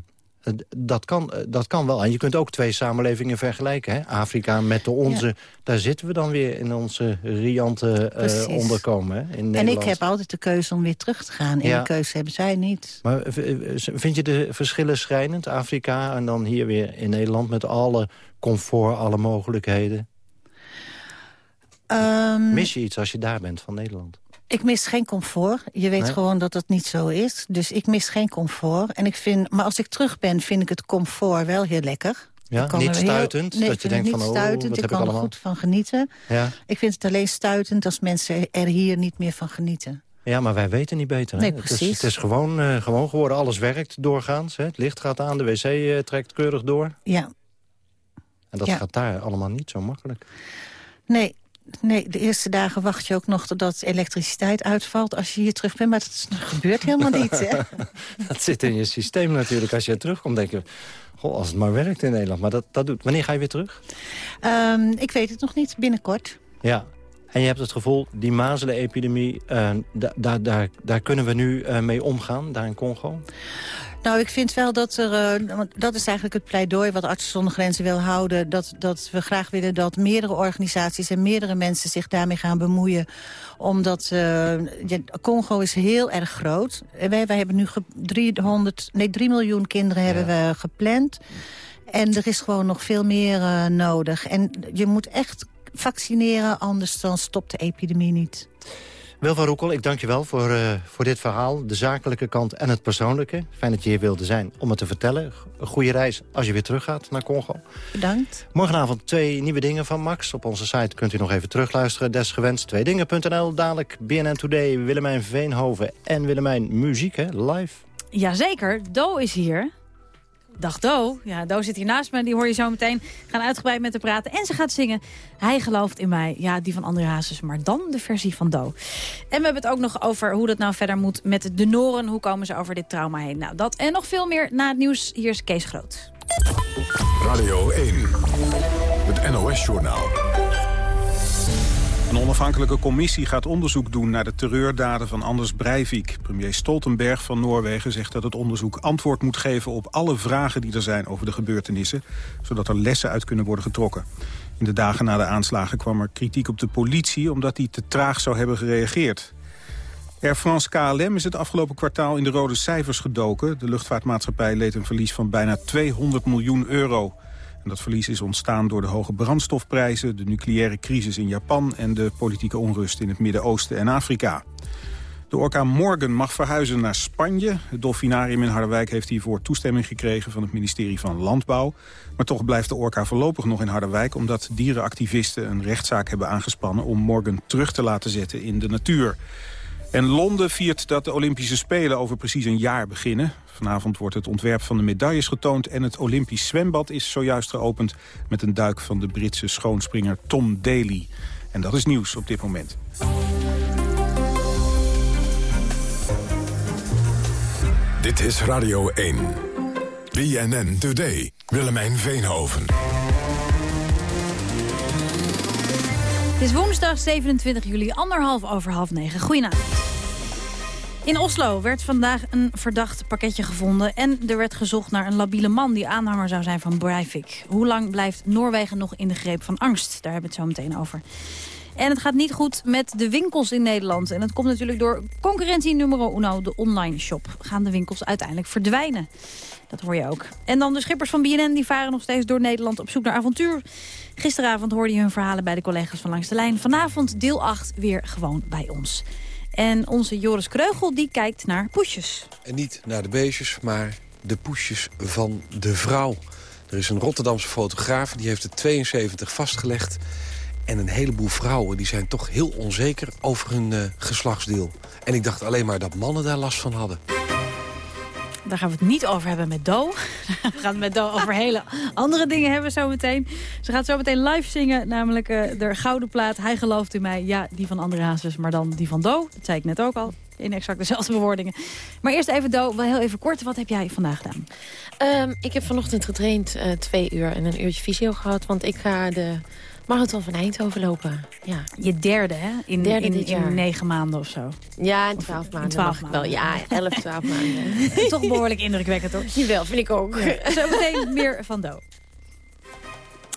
dat, kan, eh, dat kan wel. En je kunt ook twee samenlevingen vergelijken. Hè? Afrika met de onze. Daar zitten we dan weer in onze riante eh, onderkomen. Hè? In En Nederland. ik heb altijd de keuze om weer terug te gaan. En Ja. die keuze hebben zij niet. Maar vind je de verschillen schrijnend? Afrika en dan hier weer in Nederland met alle comfort, alle mogelijkheden. Ehm, Mis je iets als je daar bent van Nederland? Ik mis geen comfort. Je weet Nee? gewoon dat dat niet zo is. Dus ik mis geen comfort. En ik vind, maar als ik terug ben, vind ik het comfort wel heel lekker. Ja, kan niet heel- stuitend, nee, dat ik je denkt niet van, oh, stuitend. ik kan er goed van genieten. Ja. Ik vind het alleen stuitend als mensen er hier niet meer van genieten. Ja, maar wij weten niet beter. Hè? Nee, Het is, precies. het is gewoon, eh, gewoon geworden. Alles werkt doorgaans. Hè? Het licht gaat aan, de wc eh, trekt keurig door. Ja, En dat Ja. gaat daar allemaal niet zo makkelijk. nee. Nee, de eerste dagen wacht je ook nog totdat elektriciteit uitvalt als je hier terug bent. Maar dat gebeurt helemaal niet, hè? dat zit in je systeem natuurlijk. Als je terugkomt, denk je... Goh, als het maar werkt in Nederland. Maar dat, dat doet. Wanneer ga je weer terug? Um, ik weet het nog niet, binnenkort. Ja, en je hebt het gevoel, die mazelenepidemie, uh, daar, daar, daar kunnen we nu uh, mee omgaan, daar in Congo? Nou, ik vind wel dat er... Uh, dat is eigenlijk het pleidooi wat Artsen zonder Grenzen wil houden. Dat, dat we graag willen dat meerdere organisaties en meerdere mensen zich daarmee gaan bemoeien. Omdat uh, Congo is heel erg groot. Wij, wij hebben nu 300, nee, 3 miljoen kinderen ja. hebben we gepland. En er is gewoon nog veel meer uh, nodig. En je moet echt vaccineren, anders dan stopt de epidemie niet. Wil van Roekel, ik dank je wel voor, uh, voor dit verhaal. De zakelijke kant en het persoonlijke. Fijn dat je hier wilde zijn om het te vertellen. Een goede reis als je weer teruggaat naar Congo. Bedankt. Morgenavond twee nieuwe dingen van Max. Op onze site kunt u nog even terugluisteren. Desgewenst tweedingen.nl. Dadelijk BNN Today, Willemijn Veenhoven en Willemijn Muziek, hè? live. Jazeker, Do is hier. Dag Do. Ja, Do zit hier naast me. Die hoor je zo meteen. Gaan uitgebreid met haar praten. En ze gaat zingen. Hij gelooft in mij. Ja, die van André Hazes. Maar dan de versie van Do. En we hebben het ook nog over hoe dat nou verder moet met de Noren. Hoe komen ze over dit trauma heen? Nou, dat en nog veel meer na het nieuws. Hier is Kees Groot. Radio 1. Het NOS-journaal. Een onafhankelijke commissie gaat onderzoek doen naar de terreurdaden van Anders Breivik. Premier Stoltenberg van Noorwegen zegt dat het onderzoek antwoord moet geven op alle vragen die er zijn over de gebeurtenissen, zodat er lessen uit kunnen worden getrokken. In de dagen na de aanslagen kwam er kritiek op de politie omdat die te traag zou hebben gereageerd. Air France KLM is het afgelopen kwartaal in de rode cijfers gedoken. De luchtvaartmaatschappij leed een verlies van bijna 200 miljoen euro. Dat verlies is ontstaan door de hoge brandstofprijzen... de nucleaire crisis in Japan en de politieke onrust in het Midden-Oosten en Afrika. De orkaan Morgan mag verhuizen naar Spanje. Het dolfinarium in Harderwijk heeft hiervoor toestemming gekregen van het ministerie van Landbouw. Maar toch blijft de orka voorlopig nog in Harderwijk... omdat dierenactivisten een rechtszaak hebben aangespannen om Morgan terug te laten zetten in de natuur. En Londen viert dat de Olympische Spelen over precies een jaar beginnen. Vanavond wordt het ontwerp van de medailles getoond... en het Olympisch zwembad is zojuist geopend... met een duik van de Britse schoonspringer Tom Daly. En dat is nieuws op dit moment. Dit is Radio 1. BNN Today. Willemijn Veenhoven. Het is woensdag 27 juli, anderhalf over half negen. Goedenavond. In Oslo werd vandaag een verdacht pakketje gevonden... en er werd gezocht naar een labiele man die aanhanger zou zijn van Breivik. Hoe lang blijft Noorwegen nog in de greep van angst? Daar hebben we het zo meteen over. En het gaat niet goed met de winkels in Nederland. En dat komt natuurlijk door concurrentie nummer uno, de online shop. Gaan de winkels uiteindelijk verdwijnen? Dat hoor je ook. En dan de schippers van BNN, die varen nog steeds door Nederland op zoek naar avontuur. Gisteravond hoorde je hun verhalen bij de collega's van Langs de Lijn. Vanavond deel 8 weer gewoon bij ons. En onze Joris Kreugel die kijkt naar poesjes. En niet naar de beestjes, maar de poesjes van de vrouw. Er is een Rotterdamse fotograaf, die heeft het 72 vastgelegd. En een heleboel vrouwen die zijn toch heel onzeker over hun uh, geslachtsdeel. En ik dacht alleen maar dat mannen daar last van hadden. Daar gaan we het niet over hebben met Do. We gaan het met Do over hele andere dingen hebben zometeen. Ze gaat zo meteen live zingen, namelijk uh, de gouden plaat. Hij gelooft in mij, ja, die van André Hazes, maar dan die van Do. Dat zei ik net ook al, in exact dezelfde bewoordingen. Maar eerst even Do, wel heel even kort. Wat heb jij vandaag gedaan? Um, ik heb vanochtend getraind uh, twee uur en een uurtje fysio gehad. Want ik ga de marathon van Eindhoven lopen. Ja. Je derde, hè? In, derde in, dit jaar. in negen maanden of zo. Ja, in twaalf maanden. In twaalf maanden. Wel. Ja, elf, twaalf maanden. Toch behoorlijk indrukwekkend, toch? Jawel, vind ik ook. Ja. Zometeen meer van Do.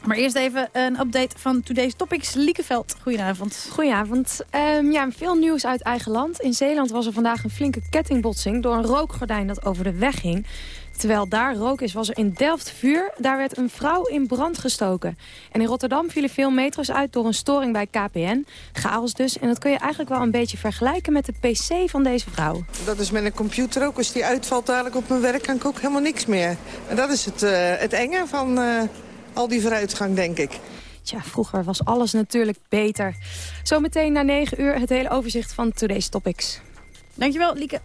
Maar eerst even een update van Today's Topics. Liekeveld, goedenavond. Goedenavond. Um, ja, veel nieuws uit eigen land. In Zeeland was er vandaag een flinke kettingbotsing... door een rookgordijn dat over de weg ging. Terwijl daar rook is, was er in Delft vuur. Daar werd een vrouw in brand gestoken. En in Rotterdam vielen veel metro's uit door een storing bij KPN. Chaos dus. En dat kun je eigenlijk wel een beetje vergelijken met de pc van deze vrouw. Dat is met een computer ook. Als die uitvalt dadelijk op mijn werk, kan ik ook helemaal niks meer. En dat is het, uh, het enge van uh, al die vooruitgang, denk ik. Tja, vroeger was alles natuurlijk beter. Zometeen na 9 uur het hele overzicht van Today's Topics. Dankjewel, Lieke.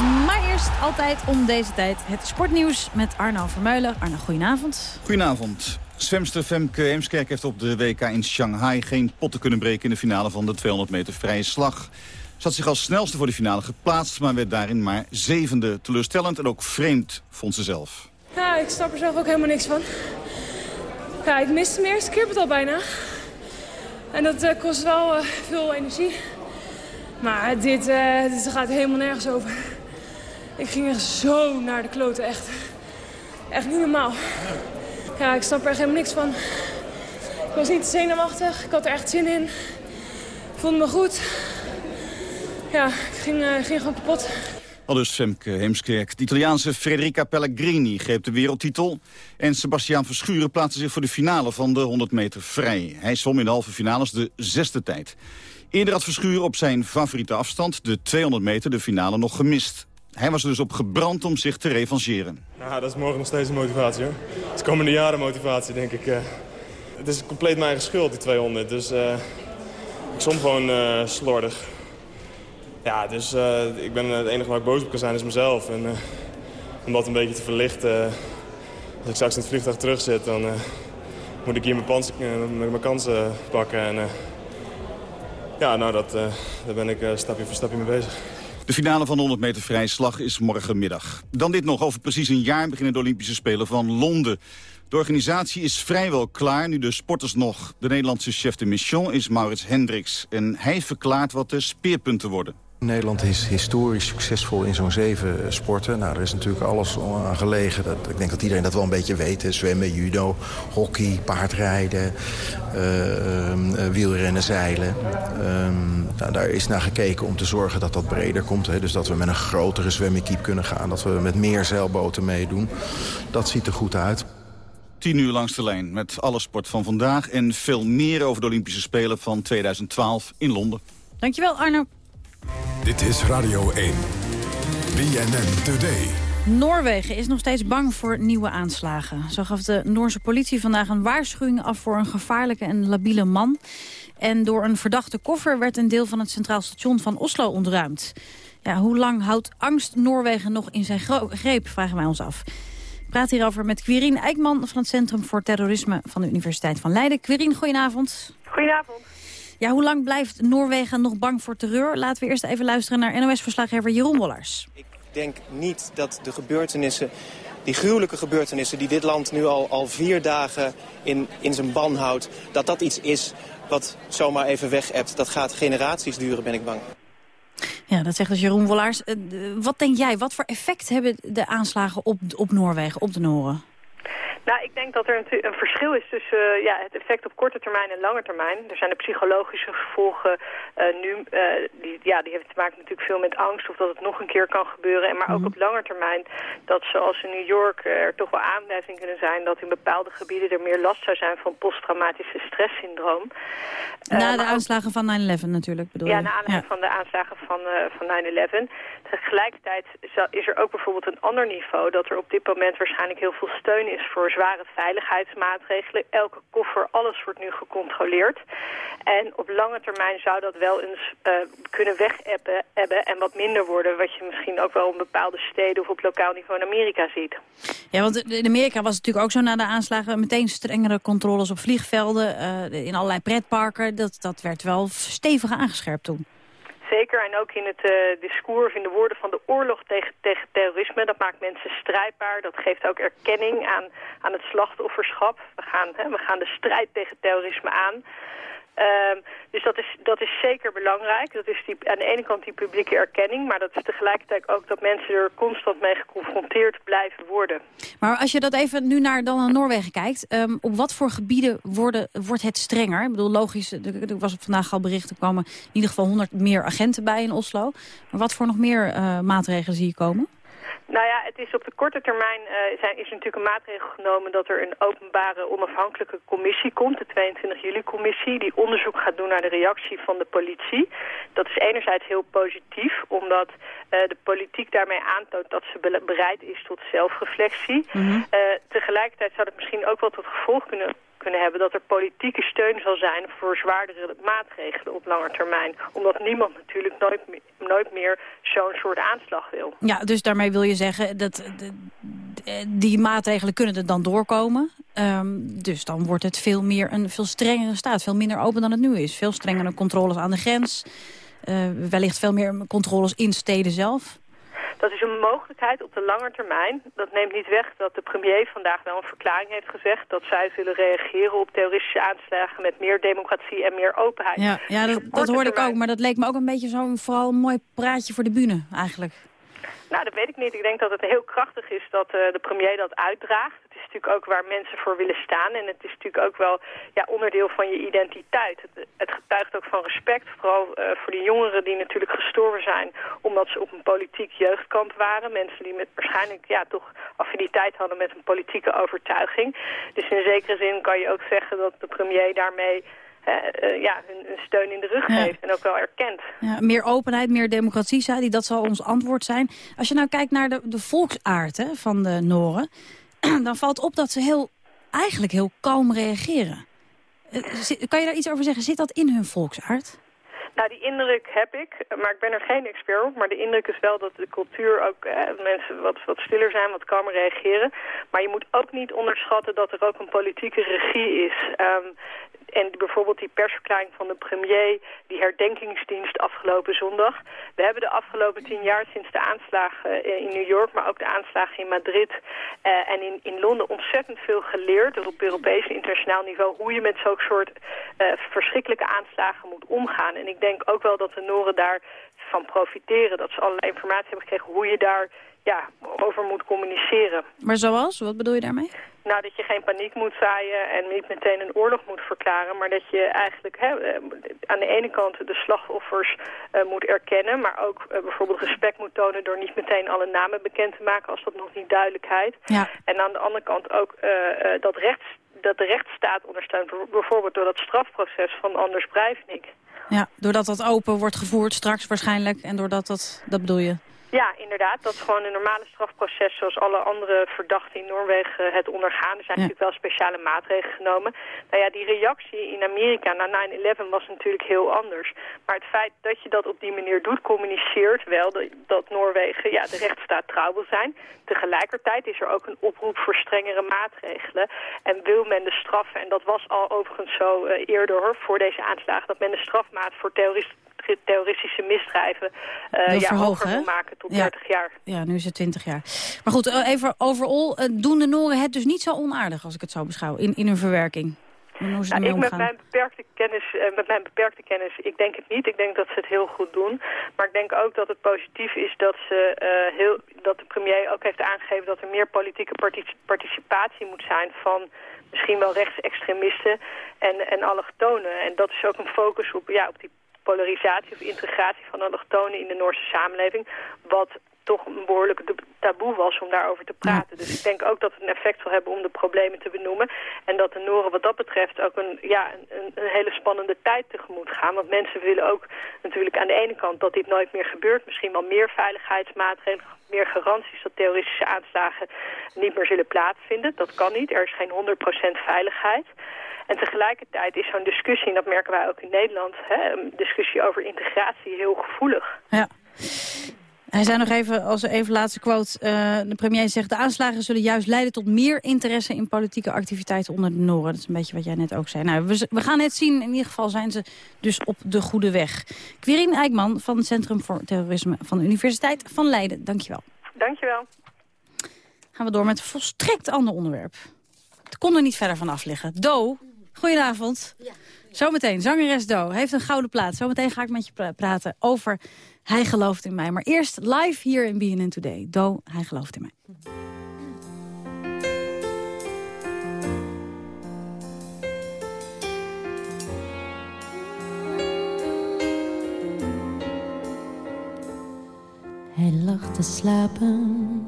Maar eerst altijd om deze tijd het sportnieuws met Arno Vermeulen. Arno, goedenavond. Goedenavond. Zwemster Femke Heemskerk heeft op de WK in Shanghai geen potten kunnen breken in de finale van de 200 meter vrije slag. Ze had zich als snelste voor de finale geplaatst, maar werd daarin maar zevende. Teleurstellend en ook vreemd, vond ze zelf. Ja, ik snap er zelf ook helemaal niks van. Ja, ik miste mijn eerste keer al bijna. En dat uh, kost wel uh, veel energie. Maar dit, uh, dit gaat helemaal nergens over. Ik ging echt zo naar de kloten, echt. Echt niet normaal. Ja, ik snap er echt helemaal niks van. Ik was niet zenuwachtig, ik had er echt zin in. Ik voelde me goed. Ja, ik ging, ging gewoon kapot. Al dus Femke Heemskerk. De Italiaanse Federica Pellegrini greep de wereldtitel. En Sebastiaan Verschuren plaatste zich voor de finale van de 100 meter vrij. Hij zwom in de halve finales de zesde tijd. Eerder had Verschuren op zijn favoriete afstand, de 200 meter, de finale nog gemist. Hij was er dus op gebrand om zich te revancheren. Nou, dat is morgen nog steeds een motivatie hoor. Het is komende jaren motivatie, denk ik. Het is compleet mijn eigen schuld, die 200. Dus uh, ik zwom gewoon uh, slordig. Ja, dus ik ben, het enige waar ik boos op kan zijn is mezelf. En om dat een beetje te verlichten, als ik straks in het vliegtuig terug zit, dan moet ik hier mijn, pans, mijn kansen pakken. En ja, nou, dat, daar ben ik stapje voor stapje mee bezig. De finale van de 100 meter vrije slag is morgenmiddag. Dan dit nog. Over precies een jaar beginnen de Olympische Spelen van Londen. De organisatie is vrijwel klaar, nu de sporters nog. De Nederlandse chef de mission is Maurits Hendricks. En hij verklaart wat de speerpunten worden. Nederland is historisch succesvol in zo'n zeven sporten. Nou, er is natuurlijk alles aan gelegen. Dat, ik denk dat iedereen dat wel een beetje weet. Zwemmen, judo, hockey, paardrijden, uh, uh, wielrennen, zeilen. Um, nou, daar is naar gekeken om te zorgen dat dat breder komt. Hè. Dus dat we met een grotere zwemmekiep kunnen gaan. Dat we met meer zeilboten meedoen. Dat ziet er goed uit. 10 uur langs de lijn met alle sport van vandaag... en veel meer over de Olympische Spelen van 2012 in Londen. Dankjewel, Arno. Dit is Radio 1. BNN Today. Noorwegen is nog steeds bang voor nieuwe aanslagen. Zo gaf de Noorse politie vandaag een waarschuwing af voor een gevaarlijke en labiele man. En door een verdachte koffer werd een deel van het Centraal Station van Oslo ontruimd. Ja, hoe lang houdt angst Noorwegen nog in zijn greep, vragen wij ons af. Ik praat hierover met Quirin Eikman van het Centrum voor Terrorisme van de Universiteit van Leiden. Quirin, goedenavond. Goedenavond. Ja, hoe lang blijft Noorwegen nog bang voor terreur? Laten we eerst even luisteren naar NOS-verslaggever Jeroen Wollars. Ik denk niet dat de gebeurtenissen, die gruwelijke gebeurtenissen... die dit land nu al, al vier dagen in, in zijn ban houdt... dat dat iets is wat zomaar even weg hebt. Dat gaat generaties duren, ben ik bang. Ja, dat zegt dus Jeroen Wollars. Uh, wat denk jij, wat voor effect hebben de aanslagen op, op Noorwegen, op de Noren? Nou, ik denk dat er een, een verschil is tussen uh, ja, het effect op korte termijn en lange termijn. Er zijn de psychologische gevolgen uh, nu, uh, die, ja, die hebben te maken natuurlijk veel met angst of dat het nog een keer kan gebeuren. En maar mm. ook op lange termijn dat zoals in New York er toch wel aanwijzingen kunnen zijn dat in bepaalde gebieden er meer last zou zijn van posttraumatische stresssyndroom. Na de aanslagen van 9-11 natuurlijk bedoel je? Ja, na aanleiding ja. van de aanslagen van, van 9-11. Tegelijkertijd is er ook bijvoorbeeld een ander niveau dat er op dit moment waarschijnlijk heel veel steun is voor zware veiligheidsmaatregelen. Elke koffer, alles wordt nu gecontroleerd. En op lange termijn zou dat wel eens uh, kunnen wegappen hebben en wat minder worden. Wat je misschien ook wel in bepaalde steden of op lokaal niveau in Amerika ziet. Ja, want in Amerika was het natuurlijk ook zo na de aanslagen meteen strengere controles op vliegvelden. Uh, in allerlei pretparken. Dat, dat werd wel stevig aangescherpt toen. En ook in het uh, discours, in de woorden van de oorlog tegen, tegen terrorisme. Dat maakt mensen strijdbaar. Dat geeft ook erkenning aan, aan het slachtofferschap. We gaan, hè, we gaan de strijd tegen terrorisme aan. Um, dus dat is, dat is zeker belangrijk. Dat is die, aan de ene kant die publieke erkenning... maar dat is tegelijkertijd ook dat mensen er constant mee geconfronteerd blijven worden. Maar als je dat even nu naar, dan naar Noorwegen kijkt... Um, op wat voor gebieden worden, wordt het strenger? Ik bedoel, logisch, er, was vandaag al berichten komen... in ieder geval 100 meer agenten bij in Oslo. Maar wat voor nog meer uh, maatregelen zie je komen? Nou ja, het is op de korte termijn uh, zijn, is er natuurlijk een maatregel genomen dat er een openbare onafhankelijke commissie komt, de 22 juli commissie, die onderzoek gaat doen naar de reactie van de politie. Dat is enerzijds heel positief, omdat uh, de politiek daarmee aantoont dat ze bereid is tot zelfreflectie. Mm -hmm. uh, tegelijkertijd zou het misschien ook wel tot gevolg kunnen kunnen hebben dat er politieke steun zal zijn voor zwaardere maatregelen op lange termijn. Omdat niemand natuurlijk nooit, nooit meer zo'n soort aanslag wil. Ja, dus daarmee wil je zeggen dat die maatregelen kunnen er dan doorkomen. Ehm, dus dan wordt het veel meer een veel strengere staat. Veel minder open dan het nu is. Veel strengere controles aan de grens. Uh, wellicht veel meer controles in steden zelf. Dat is een mogelijkheid op de lange termijn. Dat neemt niet weg dat de premier vandaag wel een verklaring heeft gezegd... dat zij zullen reageren op terroristische aanslagen met meer democratie en meer openheid. Ja, ja dat, dat hoorde ik ook, maar dat leek me ook een beetje zo'n vooral een mooi praatje voor de bühne eigenlijk. Nou, dat weet ik niet. Ik denk dat het heel krachtig is dat uh, de premier dat uitdraagt. Het is natuurlijk ook waar mensen voor willen staan. En het is natuurlijk ook wel ja, onderdeel van je identiteit. Het, getuigt ook van respect, vooral uh, voor die jongeren die natuurlijk gestorven zijn... omdat ze op een politiek jeugdkamp waren. Mensen die met waarschijnlijk ja, toch affiniteit hadden met een politieke overtuiging. Dus in zekere zin kan je ook zeggen dat de premier daarmee uh, ja, hun, steun in de rug geeft en ook wel erkent. Ja, meer openheid, meer democratie, zei hij, dat zal ons antwoord zijn. Als je nou kijkt naar de, de volksaard hè, van de Noren... dan valt op dat ze heel, eigenlijk heel kalm reageren. Uh, kan je daar iets over zeggen? Zit dat in hun volksaard? Nou, die indruk heb ik, maar ik ben er geen expert op. Maar de indruk is wel dat de cultuur ook eh, mensen wat, wat stiller zijn, wat kalmer reageren. Maar je moet ook niet onderschatten dat er ook een politieke regie is. Um, en bijvoorbeeld die persverklaring van de premier, die herdenkingsdienst afgelopen zondag. We hebben de afgelopen tien jaar sinds de aanslagen eh, in New York, maar ook de aanslagen in Madrid uh, en in, in Londen ontzettend veel geleerd. Dus op Europees en internationaal niveau hoe je met zo'n soort uh, verschrikkelijke aanslagen moet omgaan. En ik denk ook wel dat de Noren daarvan profiteren. Dat ze allerlei informatie hebben gekregen hoe je daar ja, over moet communiceren. Maar zoals? Wat bedoel je daarmee? Nou, dat je geen paniek moet zaaien en niet meteen een oorlog moet verklaren. Maar dat je eigenlijk hè, eh, aan de ene kant de slachtoffers uh, moet erkennen. Maar ook uh, bijvoorbeeld respect moet tonen door niet meteen alle namen bekend te maken als dat nog niet duidelijkheid. Ja. En aan de andere kant ook uh, dat, rechts, dat de rechtsstaat ondersteunt. Bijvoorbeeld door dat strafproces van Anders Breivik. Ja, doordat dat open wordt gevoerd straks waarschijnlijk. En doordat dat, dat bedoel je? Ja, inderdaad. Dat is gewoon een normale strafproces zoals alle andere verdachten in Noorwegen het ondergaan. Er zijn ja. natuurlijk wel speciale maatregelen genomen. Nou ja, die reactie in Amerika na 9-11 was natuurlijk heel anders. Maar het feit dat je dat op die manier doet, communiceert wel dat, Noorwegen ja, de rechtsstaat trouw wil zijn. Tegelijkertijd is er ook een oproep voor strengere maatregelen. En wil men de straffen, en dat was al overigens zo uh, eerder hoor, voor deze aanslagen, dat men de strafmaat voor terroristen terroristische misdrijven uh, ja, verhogen, maken tot ja. 30 jaar. Ja, nu is het 20 jaar. Maar goed, uh, even overal uh, doen de Noren het dus niet zo onaardig, als ik het zo beschouw, in, in hun verwerking. Nou, ik met mijn, beperkte kennis, met mijn beperkte kennis, ik denk het niet. Ik denk dat ze het heel goed doen. Maar ik denk ook dat het positief is dat, ze, uh, heel, dat de premier ook heeft aangegeven... dat er meer politieke participatie moet zijn van misschien wel rechtsextremisten en, en allochtonen. En dat is ook een focus op, ja, op die polarisatie of integratie van allochtonen in de Noorse samenleving. Wat toch een behoorlijk taboe was om daarover te praten. Dus ik denk ook dat het een effect zal hebben om de problemen te benoemen. En dat de Noren wat dat betreft ook een, ja, een, een hele spannende tijd tegemoet gaan. Want mensen willen ook natuurlijk aan de ene kant dat dit nooit meer gebeurt. Misschien wel meer veiligheidsmaatregelen, meer garanties dat terroristische aanslagen niet meer zullen plaatsvinden. Dat kan niet. Er is geen 100% veiligheid. En tegelijkertijd is zo'n discussie, en dat merken wij ook in Nederland... Hè, een discussie over integratie heel gevoelig. Ja. Hij zei nog even, als even laatste quote, uh, de premier zegt... de aanslagen zullen juist leiden tot meer interesse in politieke activiteiten onder de Noren. Dat is een beetje wat jij net ook zei. Nou, we, we gaan het zien. In ieder geval zijn ze dus op de goede weg. Quirin Eijkman van het Centrum voor Terrorisme van de Universiteit van Leiden. Dankjewel. Dankjewel. Gaan we door met een volstrekt ander onderwerp. Het kon er niet verder van af liggen. Do, goedenavond. Ja. Zometeen, zangeres Do heeft een gouden plaat. Zometeen ga ik met je pra praten over Hij gelooft in mij. Maar eerst live hier in BNN Today. Do, Hij gelooft in mij. Hij lag te slapen.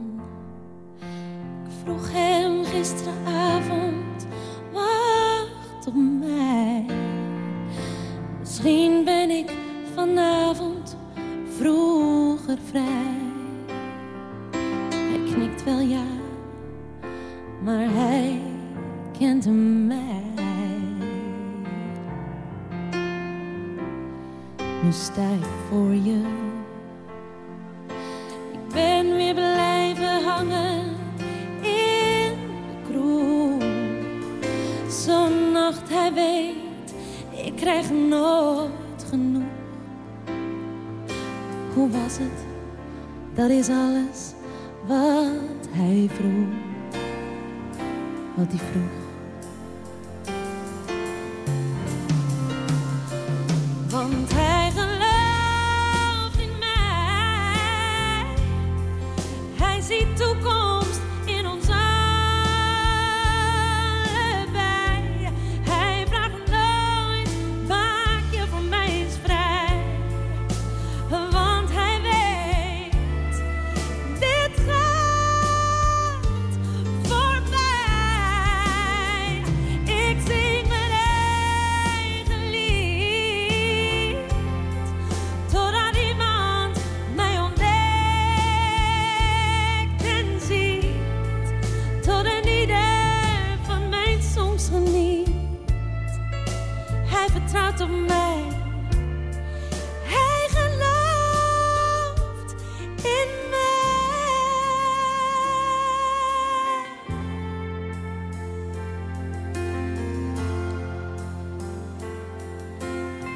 Ik vroeg hem gisteravond, mij. Misschien ben ik vanavond vroeger vrij. Hij knikt wel ja, maar hij kent mij. Nu sta ik voor je. Dat is alles wat hij vroeg. Wat hij vroeg.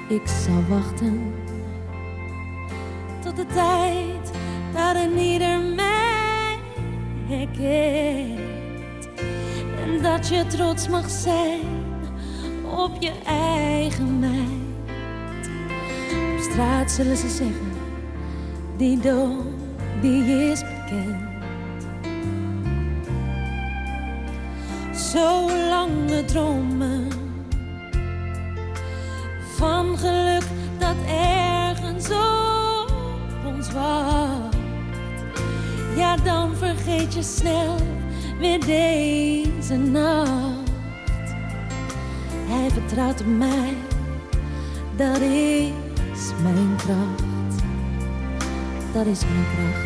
Ik zal wachten tot de tijd dat een ieder mij herkent. En dat je trots mag zijn op je eigen meid. Op straat zullen ze zeggen, die dood, die is bekend. Zo lange dromen Ja, dan vergeet je snel weer deze nacht. Hij vertrouwt op mij, dat is mijn kracht. Dat is mijn kracht.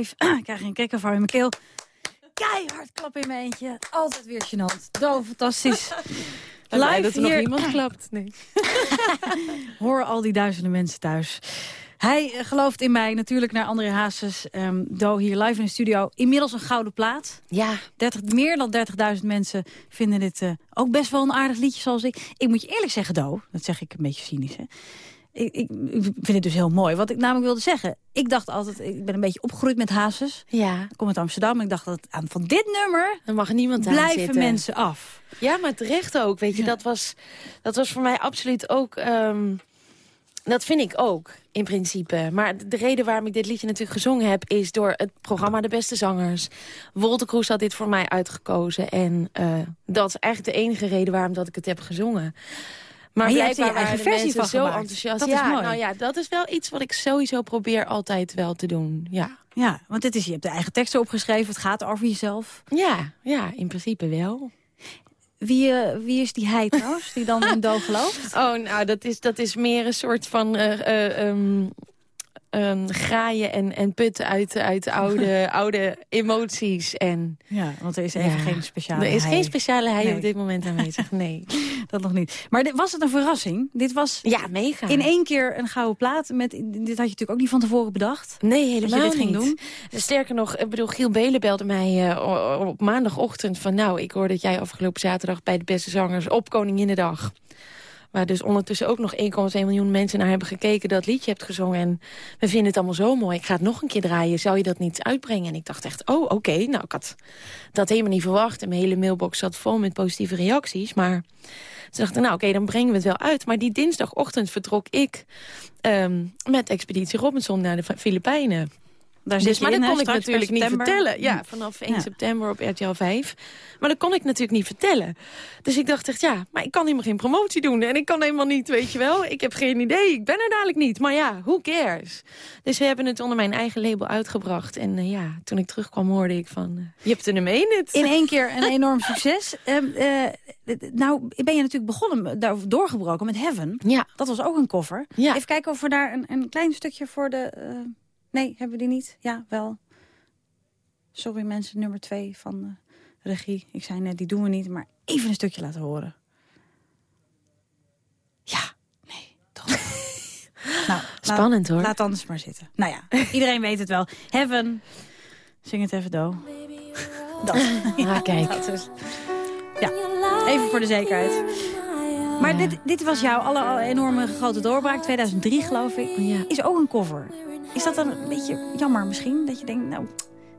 Live. Ik krijg een kikkervar in mijn keel. Keihard klap in mijn eentje. Altijd weer gênant. Do, fantastisch. Live dat er nog hier. iemand klapt. Nee. Hoor al die duizenden mensen thuis. Hij eh, gelooft in mij, natuurlijk naar André Hazes. ehm, Do hier live in de studio. Inmiddels een gouden plaat. Ja. 30, meer dan 30.000 mensen vinden dit eh, ook best wel een aardig liedje zoals ik. Ik moet je eerlijk zeggen, Do, dat zeg ik een beetje cynisch, hè. Ik, ik, ik vind het dus heel mooi. Wat ik namelijk wilde zeggen. Ik dacht altijd, ik ben een beetje opgegroeid met Hazes. Ja. Ik kom uit Amsterdam en ik dacht dat aan van dit nummer... Er mag niemand blijven zitten. mensen af. Ja, maar terecht ook. Weet je, dat, was, dat was voor mij absoluut ook... ehm, dat vind ik ook, in principe. Maar de reden waarom ik dit liedje natuurlijk gezongen heb... is door het programma De Beste Zangers. Wolter Kroes had dit voor mij uitgekozen. En eh, dat is eigenlijk de enige reden waarom dat ik het heb gezongen. Maar, Maar je hebt je eigen versie van zo gemaakt. enthousiast. Dat is ja, mooi. Nou ja, dat is wel iets wat ik sowieso probeer altijd wel te doen. Ja, Ja, want dit is, je hebt de eigen teksten opgeschreven. Het gaat over jezelf. ja, ja in principe wel. Wie, eh, wie is die hij trouwens, die dan in Do gelooft? Oh, nou, dat is, dat is meer een soort van... eh, eh, ehm, ehm, graaien en, en putten uit, uit oude, oude emoties. En, ja, want er is even geen speciale Er is hei. geen speciale hei Nee. op dit moment aanwezig, nee. dat nog niet. Maar dit, was het een verrassing? Dit was ja, mega. in één keer een gouden plaat. Met, dit had je natuurlijk ook niet van tevoren bedacht. Nee, helemaal dat je dit ging niet. doen. Sterker nog, ik bedoel, Giel Belen belde mij eh, op maandagochtend van... nou, ik hoor dat jij afgelopen zaterdag bij de beste zangers op Koninginnedag... waar dus ondertussen ook nog 1,2 miljoen mensen naar hebben gekeken... dat liedje hebt gezongen en we vinden het allemaal zo mooi. Ik ga het nog een keer draaien, zou je dat niet uitbrengen? En ik dacht echt, oh, oké, nou, ik had dat helemaal niet verwacht. En mijn hele mailbox zat vol met positieve reacties, maar... Ze dachten, nou oké, dan brengen we het wel uit. Maar die dinsdagochtend vertrok ik ehm, met Expeditie Robinson naar de Filipijnen. Daar dus, zit maar in, dat kon ik natuurlijk niet vertellen. Ja, Hm. vanaf 1 Ja. september op RTL 5. Maar dat kon ik natuurlijk niet vertellen. Dus ik dacht echt, ja, maar ik kan helemaal geen promotie doen. En ik kan helemaal niet, weet je wel. Ik heb geen idee, ik ben er dadelijk niet. Maar ja, who cares? Dus we hebben het onder mijn eigen label uitgebracht. En eh, ja, toen ik terugkwam hoorde ik van, eh, je hebt er één het. In één keer een enorm succes. Eh, nou ben je natuurlijk begonnen, daar doorgebroken met Heaven. Ja. Dat was ook een cover. Ja. Even kijken of we daar een, een klein stukje voor de... nee, hebben we die niet? Ja, wel. Sorry mensen, nummer twee van de regie. Ik zei net, die doen we niet, maar even een stukje laten horen. Ja, nee, toch. nou, Spannend, laat, hoor. Laat anders maar zitten. Nou ja, iedereen weet het wel. Heaven, zing het even, Do. Dat. Ah, kijk. Dat is- ja, even voor de zekerheid. Maar dit, dit was jouw alle, alle enorme grote doorbraak, 2003 geloof ik. Is ook een cover. Is dat dan een beetje jammer misschien? Dat je denkt, nou,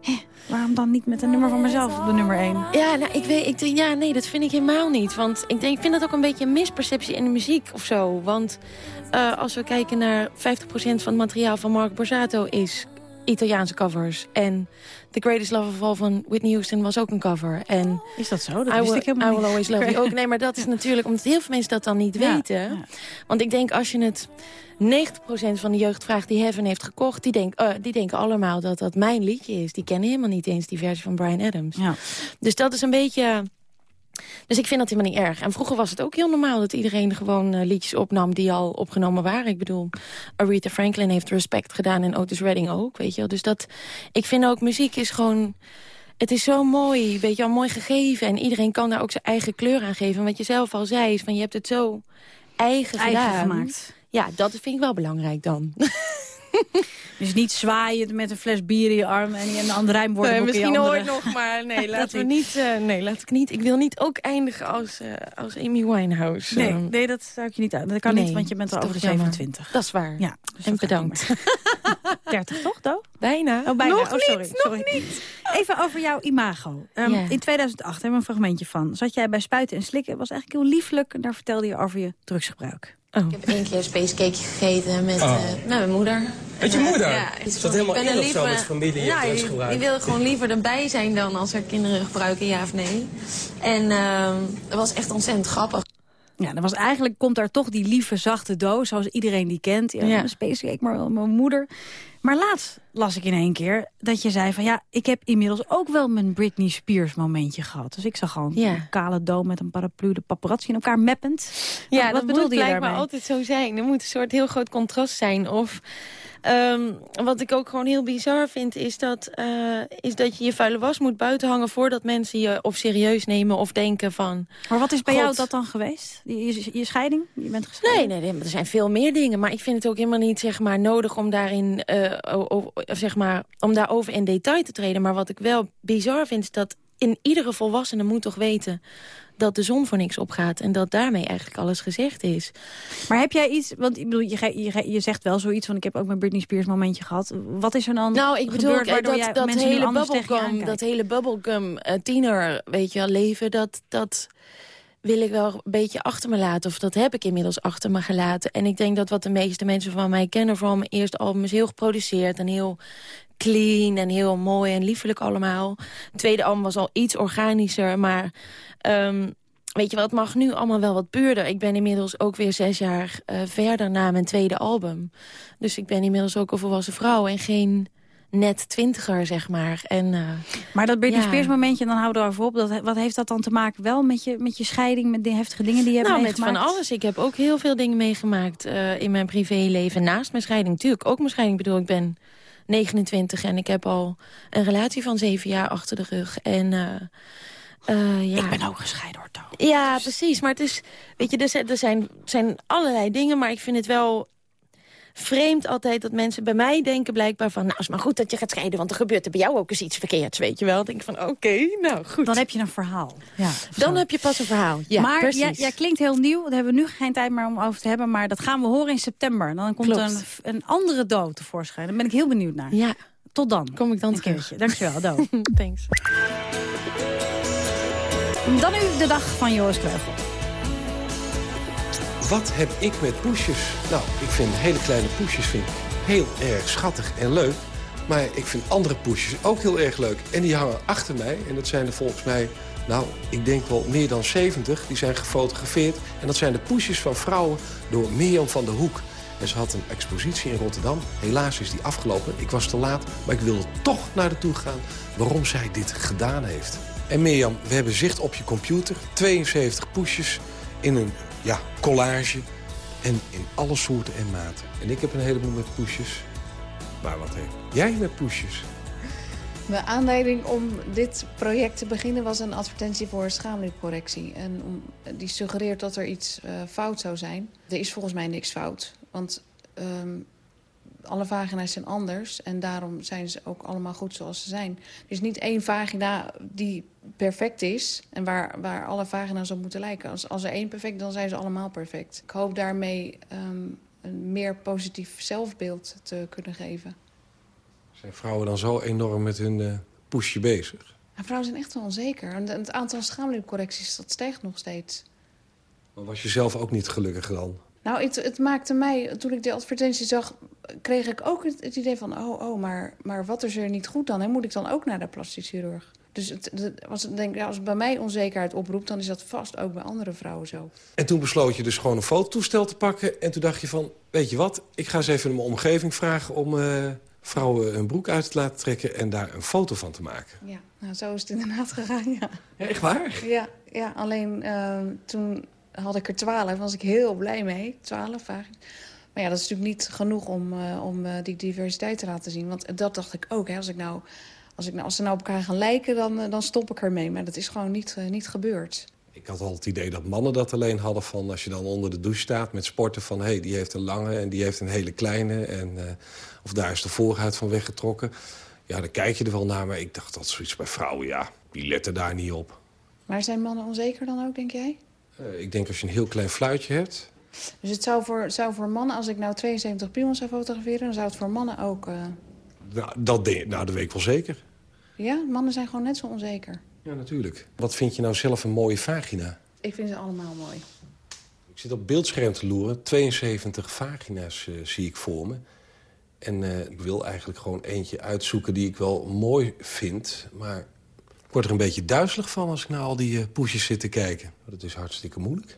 hè, waarom dan niet met een nummer van mezelf op de nummer 1? Ja, nou, ik weet, ik, denk- ja, nee, dat vind ik helemaal niet. Want ik, denk, ik vind dat ook een beetje een misperceptie in de muziek of zo. Want eh, als we kijken naar 50% van het materiaal van Mark Borsato is Italiaanse covers. En The Greatest Love of All van Whitney Houston was ook een cover. En Is dat zo? Dat I wist ik helemaal I will always love you ook. Nee, maar dat is natuurlijk omdat heel veel mensen dat dan niet Ja, weten. ja. Want ik denk als je het 90% van de jeugd vraagt die Heaven heeft gekocht... Die, denk, eh, die denken allemaal dat dat mijn liedje is. Die kennen helemaal niet eens die versie van Brian Adams. Ja. Dus dat is een beetje... Dus ik vind dat helemaal niet erg. En vroeger was het ook heel normaal dat iedereen gewoon eh, liedjes opnam die al opgenomen waren. Ik bedoel, Aretha Franklin heeft Respect gedaan en Otis Redding ook, weet je wel. Dus dat, ik vind ook, muziek is gewoon... Het is zo mooi, weet je wel, mooi gegeven. En iedereen kan daar ook zijn eigen kleur aan geven. En wat je zelf al zei, is van je hebt het zo eigen, Eigen gedaan. gemaakt. Ja, dat vind ik wel belangrijk dan. Dus niet zwaaien met een fles bier in je arm en een ander rijmwoord Nee, in je misschien ooit nog, maar nee, Dat laten we niet. niet, eh, nee, laat ik niet. Ik wil niet ook eindigen als, eh, als Amy Winehouse. Nee, Ehm, nee, dat zou ik je niet uit. Dat kan Nee, niet, want je bent al over de toch jammer. 27. Dat is waar. Ja, dus en gaat niet bedankt. 30, toch, Do? Bijna. Oh, bijna. Nog oh, niet, sorry, nog sorry. niet. Even over jouw imago. Ehm. In 2008 hebben we een fragmentje van. Zat jij bij Spuiten en Slikken. was eigenlijk heel lieflijk. En daar vertelde je over je drugsgebruik. Oh. Ik heb één keer spacecake gegeten met, Oh. eh, met mijn moeder. Met je moeder? Ja, het van, helemaal ik ben in er of zo met familie, Ja, die, drugsgebruik? die wil gewoon liever erbij zijn dan als er kinderen gebruiken, ja of nee. En ehm dat was echt ontzettend grappig. Ja, dan was eigenlijk komt daar toch die lieve, zachte doos, zoals iedereen die kent. Ja, Ja. Spacecake, maar wel mijn moeder. Maar laatst las ik in één keer dat je zei van... ja, ik heb inmiddels ook wel mijn Britney Spears momentje gehad. Dus ik zag gewoon Ja. een kale doom met een paraplu, de paparazzi in elkaar meppend. Ja, wat dat bedoelde moet je blijkbaar daarmee? altijd zo zijn. Er moet een soort heel groot contrast zijn. Of ehm, wat ik ook gewoon heel bizar vind, is dat, eh, is dat je je vuile was moet buiten hangen voordat mensen je of serieus nemen of denken van... Maar wat is bij God. jou dat dan geweest? Je, je, je scheiding? Je bent gescheiden? Nee, nee, er zijn veel meer dingen. Maar ik vind het ook helemaal niet zeg maar, nodig om daarin o- o- zeg maar, om daarover in detail te treden. Maar wat ik wel bizar vind, is dat in iedere volwassene moet toch weten dat de zon voor niks opgaat. En dat daarmee eigenlijk alles gezegd is. Maar heb jij iets, want ik bedoel, je, je, je zegt wel zoiets van... ik heb ook mijn Britney Spears momentje gehad. Wat is er dan Nou, ik bedoel, gebeurd dat, jij dat hele bubblegum, dat hele bubblegum eh, tiener, weet je wel, leven, dat, dat wil ik wel een beetje achter me laten. Of dat heb ik inmiddels achter me gelaten. En ik denk dat wat de meeste mensen van mij kennen, vooral mijn eerste album, is heel geproduceerd en heel clean en heel mooi en liefelijk allemaal. Het tweede album was al iets organischer, maar ehm, weet je wat, het mag nu allemaal wel wat puurder. Ik ben inmiddels ook weer zes jaar eh, verder na mijn tweede album. Dus ik ben inmiddels ook een volwassen vrouw en geen net twintiger, zeg maar. En, uh, maar dat Britney ja. Spears momentje, dan houden we even op. Dat, wat heeft dat dan te maken wel met je, met je scheiding, met de heftige dingen die je hebt nou, meegemaakt? met van alles. Ik heb ook heel veel dingen meegemaakt uh, in mijn privéleven. Naast mijn scheiding, natuurlijk. Ook mijn scheiding, ik bedoel, ik ben 29 en ik heb al een relatie van zeven jaar achter de rug. En... Uh, uh, ja. Ik ben ook gescheiden, hoor, Ja, precies. Maar het is, weet je, er, er zijn, zijn allerlei dingen, maar ik vind het wel vreemd altijd dat mensen bij mij denken blijkbaar van... nou, is maar goed dat je gaat scheiden, want er gebeurt er bij jou ook eens iets verkeerds, weet je wel. Dan denk ik van, oké, okay, nou goed. Dan heb je een verhaal. Ja, Dan heb je pas een verhaal, ja, Maar precies. jij, klinkt heel nieuw, daar hebben we nu geen tijd meer om over te hebben... maar dat gaan we horen in september. Dan komt een, een andere dood tevoorschijn. Daar ben ik heel benieuwd naar. Ja. Tot dan. Kom ik dan een terug. keertje. Dankjewel, Do. Thanks. Dan nu de dag van Joris Kreugel. Wat heb ik met poesjes? Nou, ik vind hele kleine poesjes vind heel erg schattig en leuk. Maar ik vind andere poesjes ook heel erg leuk. En die hangen achter mij. En dat zijn er volgens mij, nou, ik denk wel meer dan 70. Die zijn gefotografeerd. En dat zijn de poesjes van vrouwen door Mirjam van der Hoek. En ze had een expositie in Rotterdam. Helaas is die afgelopen. Ik was te laat, maar ik wilde toch naar de toe gaan... waarom zij dit gedaan heeft. En Mirjam, we hebben zicht op je computer. 72 poesjes in een ja, collage. En in alle soorten en maten. En ik heb een heleboel met poesjes. Maar wat heb jij met poesjes? De aanleiding om dit project te beginnen was een advertentie voor schaamliedcorrectie. En om, die suggereert dat er iets uh, fout zou zijn. Er is volgens mij niks fout. Want um, alle vagina's zijn anders. En daarom zijn ze ook allemaal goed zoals ze zijn. Er is niet één vagina die perfect is. En waar, waar alle vagina's op moeten lijken. Als, als er één perfect, dan zijn ze allemaal perfect. Ik hoop daarmee um, een meer positief zelfbeeld te kunnen geven. Zijn vrouwen dan zo enorm met hun uh, poesje bezig? En vrouwen zijn echt wel onzeker. En het aantal schaamlipcorrecties, dat stijgt nog steeds. Maar was je zelf ook niet gelukkig dan? Nou, het, het, maakte mij, toen ik de advertentie zag, kreeg ik ook het, het idee van... oh, oh maar, maar wat is er niet goed dan? En moet ik dan ook naar de plastisch chirurg? Dus het, het, als, het, denk, als het bij mij onzekerheid oproept... dan is dat vast ook bij andere vrouwen zo. En toen besloot je dus gewoon een fototoestel te pakken... en toen dacht je van, weet je wat, ik ga eens even in mijn omgeving vragen... om uh, vrouwen hun broek uit te laten trekken en daar een foto van te maken. Ja, nou, zo is het inderdaad gegaan, ja. ja echt waar? Ja, ja alleen uh, toen had ik er twaalf, was ik heel blij mee. Twaalf vagina's. Maar ja, dat is natuurlijk niet genoeg om, uh, om uh, die diversiteit te laten zien. Want dat dacht ik ook. Hè, als, ik nou, als, ik nou, als ze nou op elkaar gaan lijken, dan, uh, dan stop ik ermee. Maar dat is gewoon niet, niet gebeurd. Ik had al het idee dat mannen dat alleen hadden van... als je dan onder de douche staat met sporten van... hé, hey, die heeft een lange en die heeft een hele kleine. En, of daar is de voorhuid van weggetrokken. Ja, dan kijk je er wel naar. Maar ik dacht dat zoiets bij vrouwen, ja, die letten daar niet op. Maar zijn mannen onzeker dan ook, denk jij? Ik denk als je een heel klein fluitje hebt. Dus het zou voor, zou voor mannen, als ik nou 72 piemels zou fotograferen... dan zou het voor mannen ook... Uh... Nou, dat, de, nou, dat weet ik wel zeker. Ja, mannen zijn gewoon net zo onzeker. Ja, natuurlijk. Wat vind je nou zelf een mooie vagina? Ik vind ze allemaal mooi. Ik zit op beeldscherm te loeren. 72 vagina's uh, zie ik voor me. En ik wil eigenlijk gewoon eentje uitzoeken die ik wel mooi vind. Maar ik word er een beetje duizelig van als ik naar al die uh, poesjes zit te kijken. Dat is hartstikke moeilijk.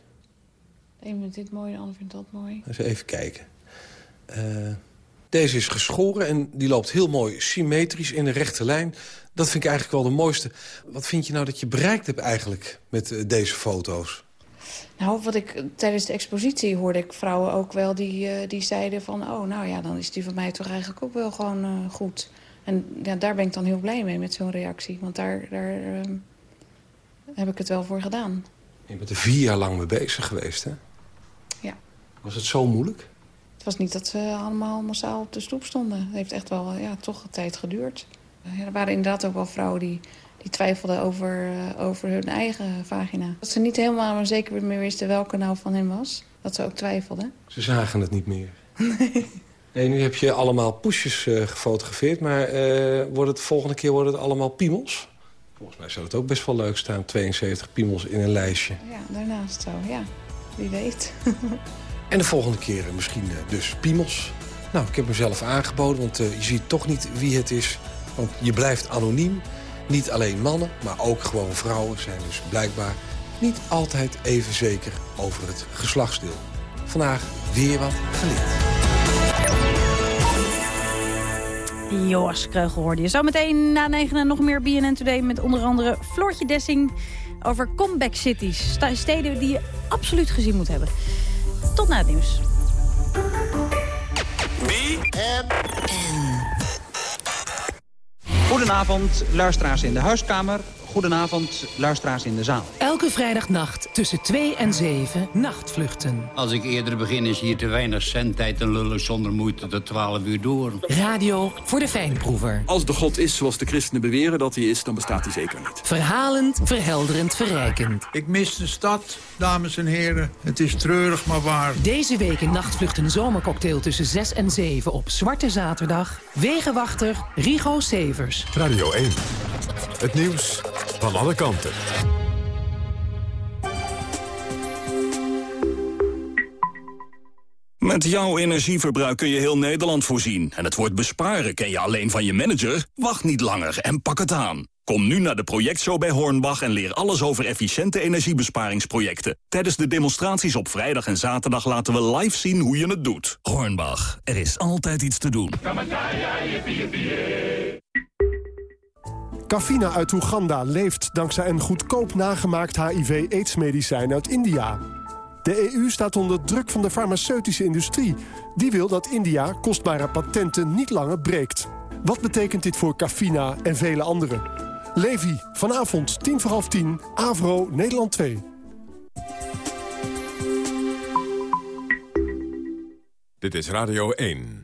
De een vindt dit mooi, de ander vindt dat mooi. Eens even kijken. Uh, deze is geschoren en die loopt heel mooi symmetrisch in een rechte lijn. Dat vind ik eigenlijk wel de mooiste. Wat vind je nou dat je bereikt hebt eigenlijk met uh, deze foto's? Nou, wat ik tijdens de expositie hoorde ik vrouwen ook wel die, uh, die zeiden van... oh, nou ja, dan is die van mij toch eigenlijk ook wel gewoon uh, goed. En ja, daar ben ik dan heel blij mee met zo'n reactie. Want daar, daar uh, heb ik het wel voor gedaan. Je bent er vier jaar lang mee bezig geweest, hè? Was het zo moeilijk? Het was niet dat ze allemaal massaal op de stoep stonden. Het heeft echt wel ja, toch een tijd geduurd. Ja, er waren inderdaad ook wel vrouwen die, die twijfelden over, uh, over hun eigen vagina. Dat ze niet helemaal zeker meer wisten welke nou van hen was. Dat ze ook twijfelden. Ze zagen het niet meer. Nee. Nee, nu heb je allemaal poesjes uh, gefotografeerd. Maar uh, wordt het, de volgende keer worden het allemaal piemels? Volgens mij zou het ook best wel leuk staan. 72 piemels in een lijstje. Ja, daarnaast zo. Ja, wie weet. en de volgende keer misschien uh, dus piemels. Nou, ik heb mezelf aangeboden, want je ziet toch niet wie het is. Want je blijft anoniem. Niet alleen mannen, maar ook gewoon vrouwen zijn dus blijkbaar niet altijd even zeker over het geslachtsdeel. Vandaag weer wat geleerd. Joas Kreugel hoorde je. Zometeen na negenen nog meer BNN Today met onder andere Floortje Dessing over comeback cities. Steden die je absoluut gezien moet hebben. Tot na het nieuws. Goedenavond, luisteraars in de huiskamer. Goedenavond, luisteraars in de zaal. Elke vrijdagnacht tussen 2 en 7 nachtvluchten. Als ik eerder begin is hier te weinig zendtijd en lullen zonder moeite tot 12 uur door. Radio voor de fijnproever. Als de God is zoals de christenen beweren dat hij is, dan bestaat hij zeker niet. Verhalend, verhelderend, verrijkend. Ik mis de stad, dames en heren. Het is treurig, maar waar. Deze week in Nachtvlucht zomercocktail tussen 6 en 7 op Zwarte Zaterdag. Wegenwachter Rigo Severs. Radio 1. Het nieuws van alle kanten. Met jouw energieverbruik kun je heel Nederland voorzien. En het woord besparen ken je alleen van je manager? Wacht niet langer en pak het aan. Kom nu naar de projectshow bij Hornbach en leer alles over efficiënte energiebesparingsprojecten. Tijdens de demonstraties op vrijdag en zaterdag laten we live zien hoe je het doet. Hornbach, er is altijd iets te doen. Kafina uit Oeganda leeft dankzij een goedkoop nagemaakt HIV-AIDS-medicijn uit India. De EU staat onder druk van de farmaceutische industrie. Die wil dat India kostbare patenten niet langer breekt. Wat betekent dit voor Kafina en vele anderen? Levi, vanavond tien voor half tien, Avro, Nederland 2. Dit is Radio 1.